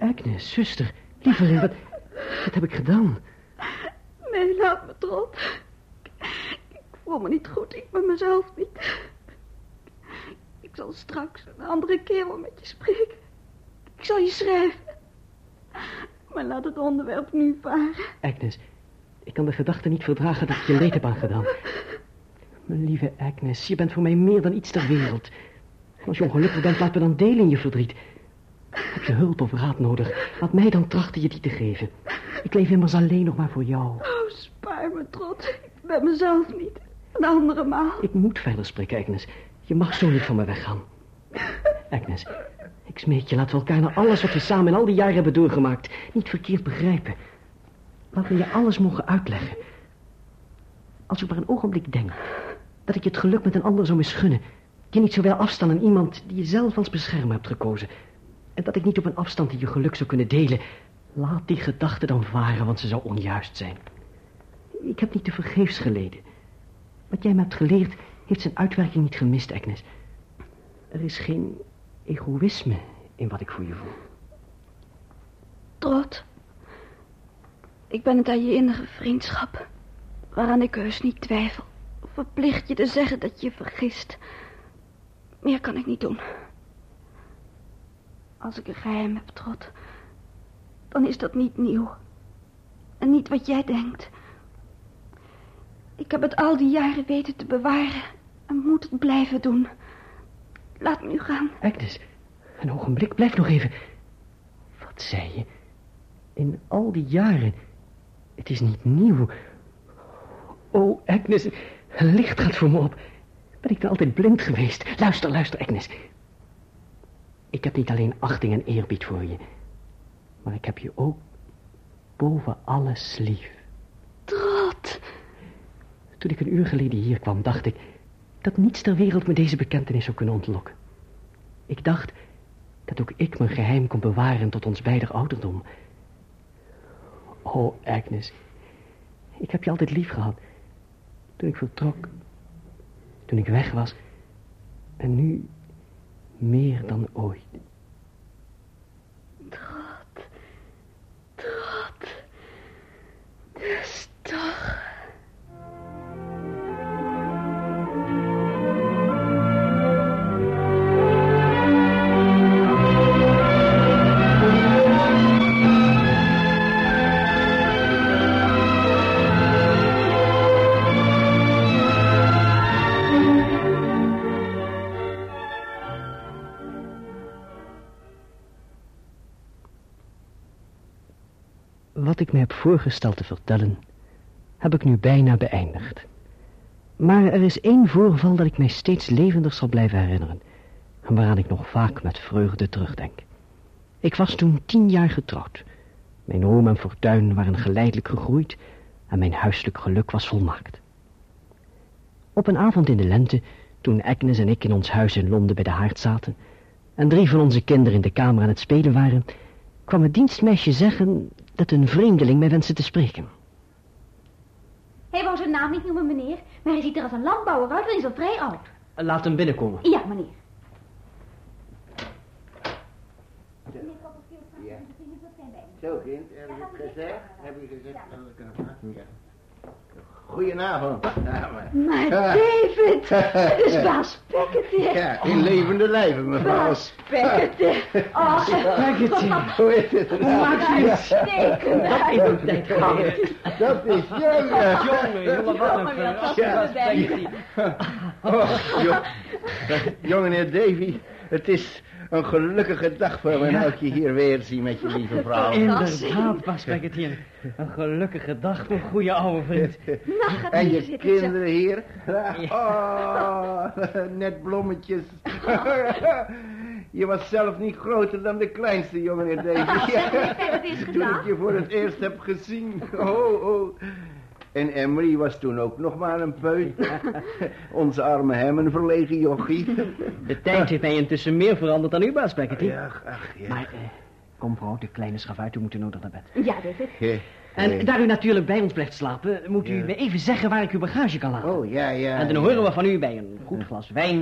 Agnes, zuster, lieveling, wat, wat heb ik gedaan? Nee, laat me, Trot. Ik voel me niet goed, ik ben mezelf niet. Ik zal straks een andere kerel met je spreken. Ik zal je schrijven. Maar laat het onderwerp nu varen. Agnes, ik kan de gedachte niet verdragen dat ik je leed heb aangedaan. Mijn lieve Agnes, je bent voor mij meer dan iets ter wereld. Als je ongelukkig bent, laat me dan delen in je verdriet. Heb je hulp of raad nodig? Laat mij dan trachten je die te geven. Ik leef immers alleen nog maar voor jou. Oh, spaar me, Trot. Ik ben mezelf niet. Een andere maal. Ik moet verder spreken, Agnes. Je mag zo niet van me weggaan. Agnes, ik smeek je, laten we elkaar na alles wat we samen in al die jaren hebben doorgemaakt... niet verkeerd begrijpen. Laat me je alles mogen uitleggen. Als je maar een ogenblik denkt dat ik je het geluk met een ander zou misgunnen... je niet zowel afstaan aan iemand die je zelf als beschermer hebt gekozen... en dat ik niet op een afstand je geluk zou kunnen delen... laat die gedachte dan varen, want ze zou onjuist zijn. Ik heb niet te vergeefs geleden. Wat jij me hebt geleerd heeft zijn uitwerking niet gemist, Agnes. Er is geen egoïsme in wat ik voor je voel. Trot. Ik ben het aan je innige vriendschap, waaraan ik heus niet twijfel, verplicht je te zeggen dat je vergist. Meer kan ik niet doen. Als ik een geheim heb, Trot, dan is dat niet nieuw. En niet wat jij denkt. Ik heb het al die jaren weten te bewaren en moet het blijven doen. Laat me nu gaan. Agnes, een ogenblik, blijf nog even. Wat zei je? In al die jaren. Het is niet nieuw. Oh, Agnes, een licht gaat voor me op. Ben ik dan altijd blind geweest? Luister, luister, Agnes. Ik heb niet alleen achting en eerbied voor je. Maar ik heb je ook boven alles lief. Trot. Toen ik een uur geleden hier kwam, dacht ik... dat niets ter wereld me deze bekentenis zou kunnen ontlokken. Ik dacht dat ook ik mijn geheim kon bewaren tot ons beider ouderdom. Oh, Agnes, ik heb je altijd lief gehad. Toen ik vertrok, toen ik weg was, en nu meer dan ooit. Heb voorgesteld te vertellen, heb ik nu bijna beëindigd. Maar er is één voorval dat ik mij steeds levendig zal blijven herinneren... en waaraan ik nog vaak met vreugde terugdenk. Ik was toen tien jaar getrouwd. Mijn roem en fortuin waren geleidelijk gegroeid... en mijn huiselijk geluk was volmaakt. Op een avond in de lente, toen Agnes en ik in ons huis in Londen bij de haard zaten... en drie van onze kinderen in de kamer aan het spelen waren... kwam het dienstmeisje zeggen dat een vreemdeling mij wenste te spreken. Hij wou zijn naam niet noemen, meneer. Maar hij ziet er als een landbouwer uit en is al vrij oud. Laat hem binnenkomen. Ja, meneer. Zo, kind, heb je het gezegd? Heb je gezegd? Ja. Goedenavond. Maar. David, het is Baas Pekkety. Ja, in levende lijven, mevrouw. Baas Pekkety. Oh. Hoe is het? Hoe maakt u het? Uitstekend. Dat is een tijd geleden. Dat is jongen. Jongen, jongen, wat een Jongen, verrassing. Peggotty. Oh, jo- jongeneer Davy, het is een gelukkige dag voor me ik je hier weer zie met je lieve vrouw. Inderdaad, Bas Peggotty. Een gelukkige dag voor goede oude vriend. En je kinderen hier? Oh, net blommetjes. Je was zelf niet groter dan de kleinste jongen Davy. wat is Toen ik je voor het eerst heb gezien. Oh, oh. En Emery was toen ook nog maar een peut. Onze arme hem een verlegen jochie. De tijd heeft mij intussen meer veranderd dan u, Baas. Ja, ach, ja. Maar, eh, kom vrouw, de kleine schavuit, u moet nodig naar bed. Ja, David. Ja, En daar u natuurlijk bij ons blijft slapen, moet u me even zeggen waar ik uw bagage kan laten. Oh, ja, ja. en dan horen we van u bij een goed glas wijn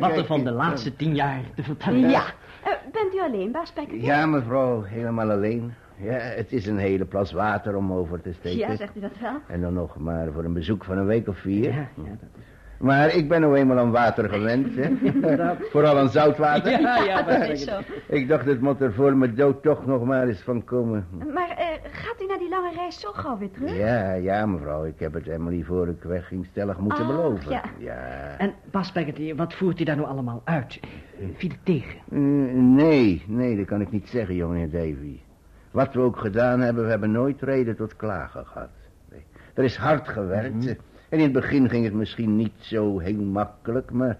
wat er van de laatste tien jaar te vertellen is. Ja. Eh, bent u alleen, Baas? Ja, mevrouw, helemaal alleen. Ja, het is een hele plas water om over te steken. Ja, zegt u dat wel? En dan nog maar voor een bezoek van een week of vier. Ja, ja, dat is... Maar ik ben nou eenmaal aan water gewend, hè. Vooral aan zoutwater. Ja, ja, dat is zo. Ik dacht, het moet er voor mijn dood toch nog maar eens van komen. Maar eh, gaat u na die lange reis zo gauw weer terug? Ja, ja, mevrouw. Ik heb het Emily voor ik wegging stellig moeten Ach, beloven. ja. ja. En Bas Peggotty, wat voert u daar nou allemaal uit? Viel het tegen? Mm, nee, nee, dat kan ik niet zeggen, jongeheer Davy. Wat we ook gedaan hebben, we hebben nooit reden tot klagen gehad. Nee. Er is hard gewerkt. En in het begin ging het misschien niet zo heel makkelijk, maar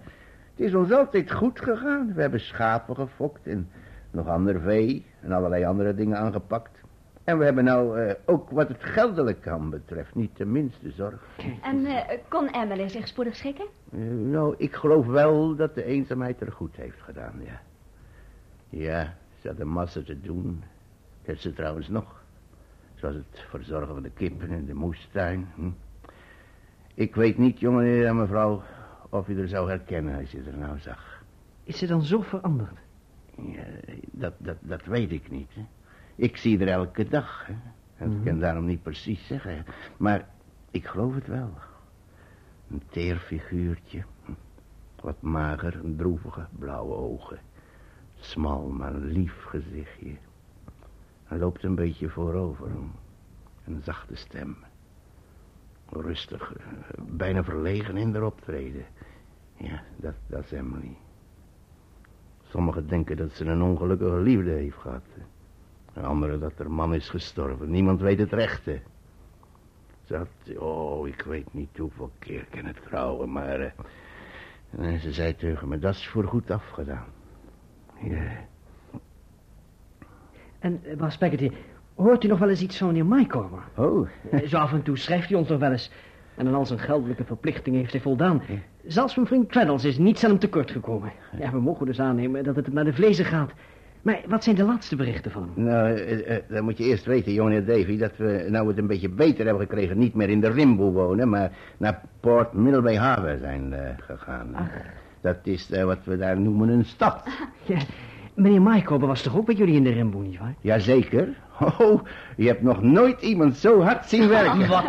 het is ons altijd goed gegaan. We hebben schapen gefokt en nog ander vee en allerlei andere dingen aangepakt. En we hebben nou eh, ook wat het geldelijk kan betreft niet de minste zorg. En eh, kon Emily zich spoedig schikken? Eh, nou, ik geloof wel dat de eenzaamheid er goed heeft gedaan, ja. Ja, ze had een massa te doen. Dat heeft ze trouwens nog. Zoals het verzorgen van de kippen en de moestuin. Hm. Ik weet niet, jongen en mevrouw, of je er zou herkennen als je er nou zag. Is ze dan zo veranderd? Ja, dat, dat, dat weet ik niet. Hè. Ik zie er elke dag. Hè. En Ik kan daarom niet precies zeggen. Maar ik geloof het wel. Een teer figuurtje. Hm. Wat mager, droevige, blauwe ogen. Smal, maar lief gezichtje. Hij loopt een beetje voorover. Een zachte stem. Rustig, bijna verlegen in haar optreden. Ja, dat, dat is Emily. Sommigen denken dat ze een ongelukkige liefde heeft gehad. En anderen dat haar man is gestorven. Niemand weet het rechte. Ze had, oh, ik weet niet hoeveel keer kan het trouwen, maar... en ze zei tegen me, dat is voorgoed afgedaan. Ja, En uh, Bas Peggotty, hoort u nog wel eens iets van meneer Mycorber? Oh. Eh, Zo af en toe schrijft hij ons nog wel eens. En aan al zijn geldelijke verplichtingen heeft hij voldaan. Zelfs mijn vriend Treddles is niets aan hem tekort gekomen. Ja, we mogen dus aannemen dat het naar de vlezen gaat. Maar wat zijn de laatste berichten van hem? Nou, eh, eh, dan moet je eerst weten, jongeheer Davy, dat we nou het een beetje beter hebben gekregen. Niet meer in de Rimboe wonen, maar naar Port Middlebay Harbor zijn eh, gegaan. Dat is eh, wat we daar noemen een stad. Ja, meneer Mycorber was toch ook bij jullie in de Rimbo, nietwaar? Jazeker. Oh, je hebt nog nooit iemand zo hard zien werken. Wat?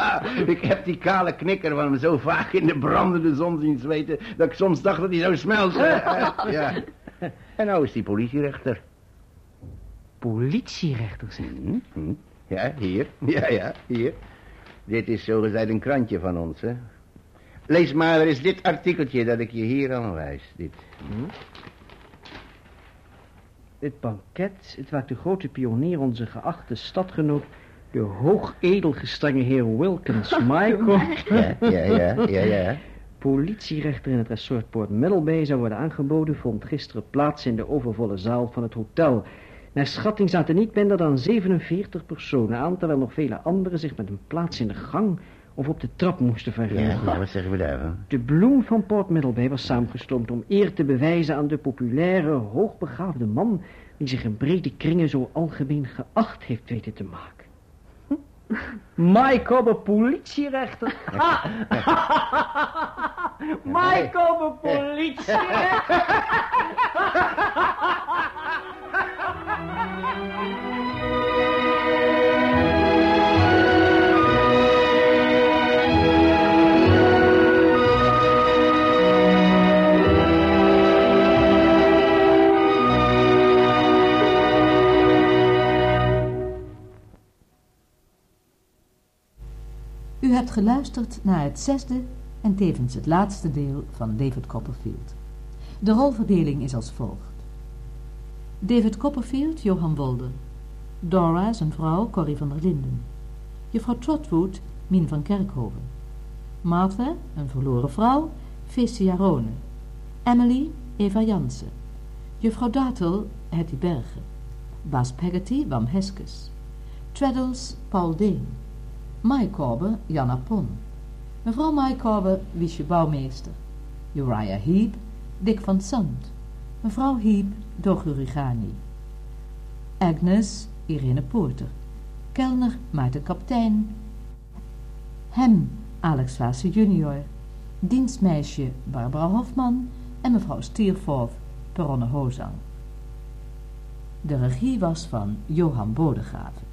ik heb die kale knikker van hem zo vaak in de brandende zon zien zweten... dat ik soms dacht dat hij zou smelten. ja. En nou is die politierechter. Politierechter, zeg. Hm, hm. Ja, hier. Ja, ja, hier. Dit is zogezegd een krantje van ons, hè. Lees maar, er is dit artikeltje dat ik je hier aanwijs. Dit. Het banket, het waar de grote pionier onze geachte stadgenoot... de hoogedelgestrenge heer Wilkins Mycorber... Ja, ja, ja, ja, ja. Politierechter in het resort Port Middlebay zou worden aangeboden... vond gisteren plaats in de overvolle zaal van het hotel... Naar schatting zaten niet minder dan 47 personen aan... terwijl nog vele anderen zich met een plaats in de gang of op de trap moesten Ja, verheugen. ja, wat zeggen we daarvan? De bloem van Port Middlebay was samengestroomd om eer te bewijzen aan de populaire, hoogbegaafde man... die zich in brede kringen zo algemeen geacht heeft weten te maken. Mike Cobber, politierechter. Mike Cobber, politierechter. U hebt geluisterd naar het zesde en tevens het laatste deel van David Copperfield. De rolverdeling is als volgt. David Copperfield, Johan Wolde. Dora, zijn vrouw, Corrie van der Linden. Juffrouw Trotwood, Mien van Kerkhoven. Martha, een verloren vrouw, Feestje Jarone. Emily, Eva Jansen. Juffrouw Dartel, Hetty Bergen. Baas Peggotty, Wam Heskes. Traddles, Paul Deen. Maikorbe, Janna Pon. Mevrouw Maikorbe, Wiesje Bouwmeester. Uriah Heep, Dick van Sant. Mevrouw Heep, Dogu. Agnes, Irene Poorter. Kelner, Maarten Kaptein. Hem, Alex Vaassen junior. Dienstmeisje, Barbara Hofman. En mevrouw Stierforth, Peronne Hozang. De regie was van Johan Bodegraven.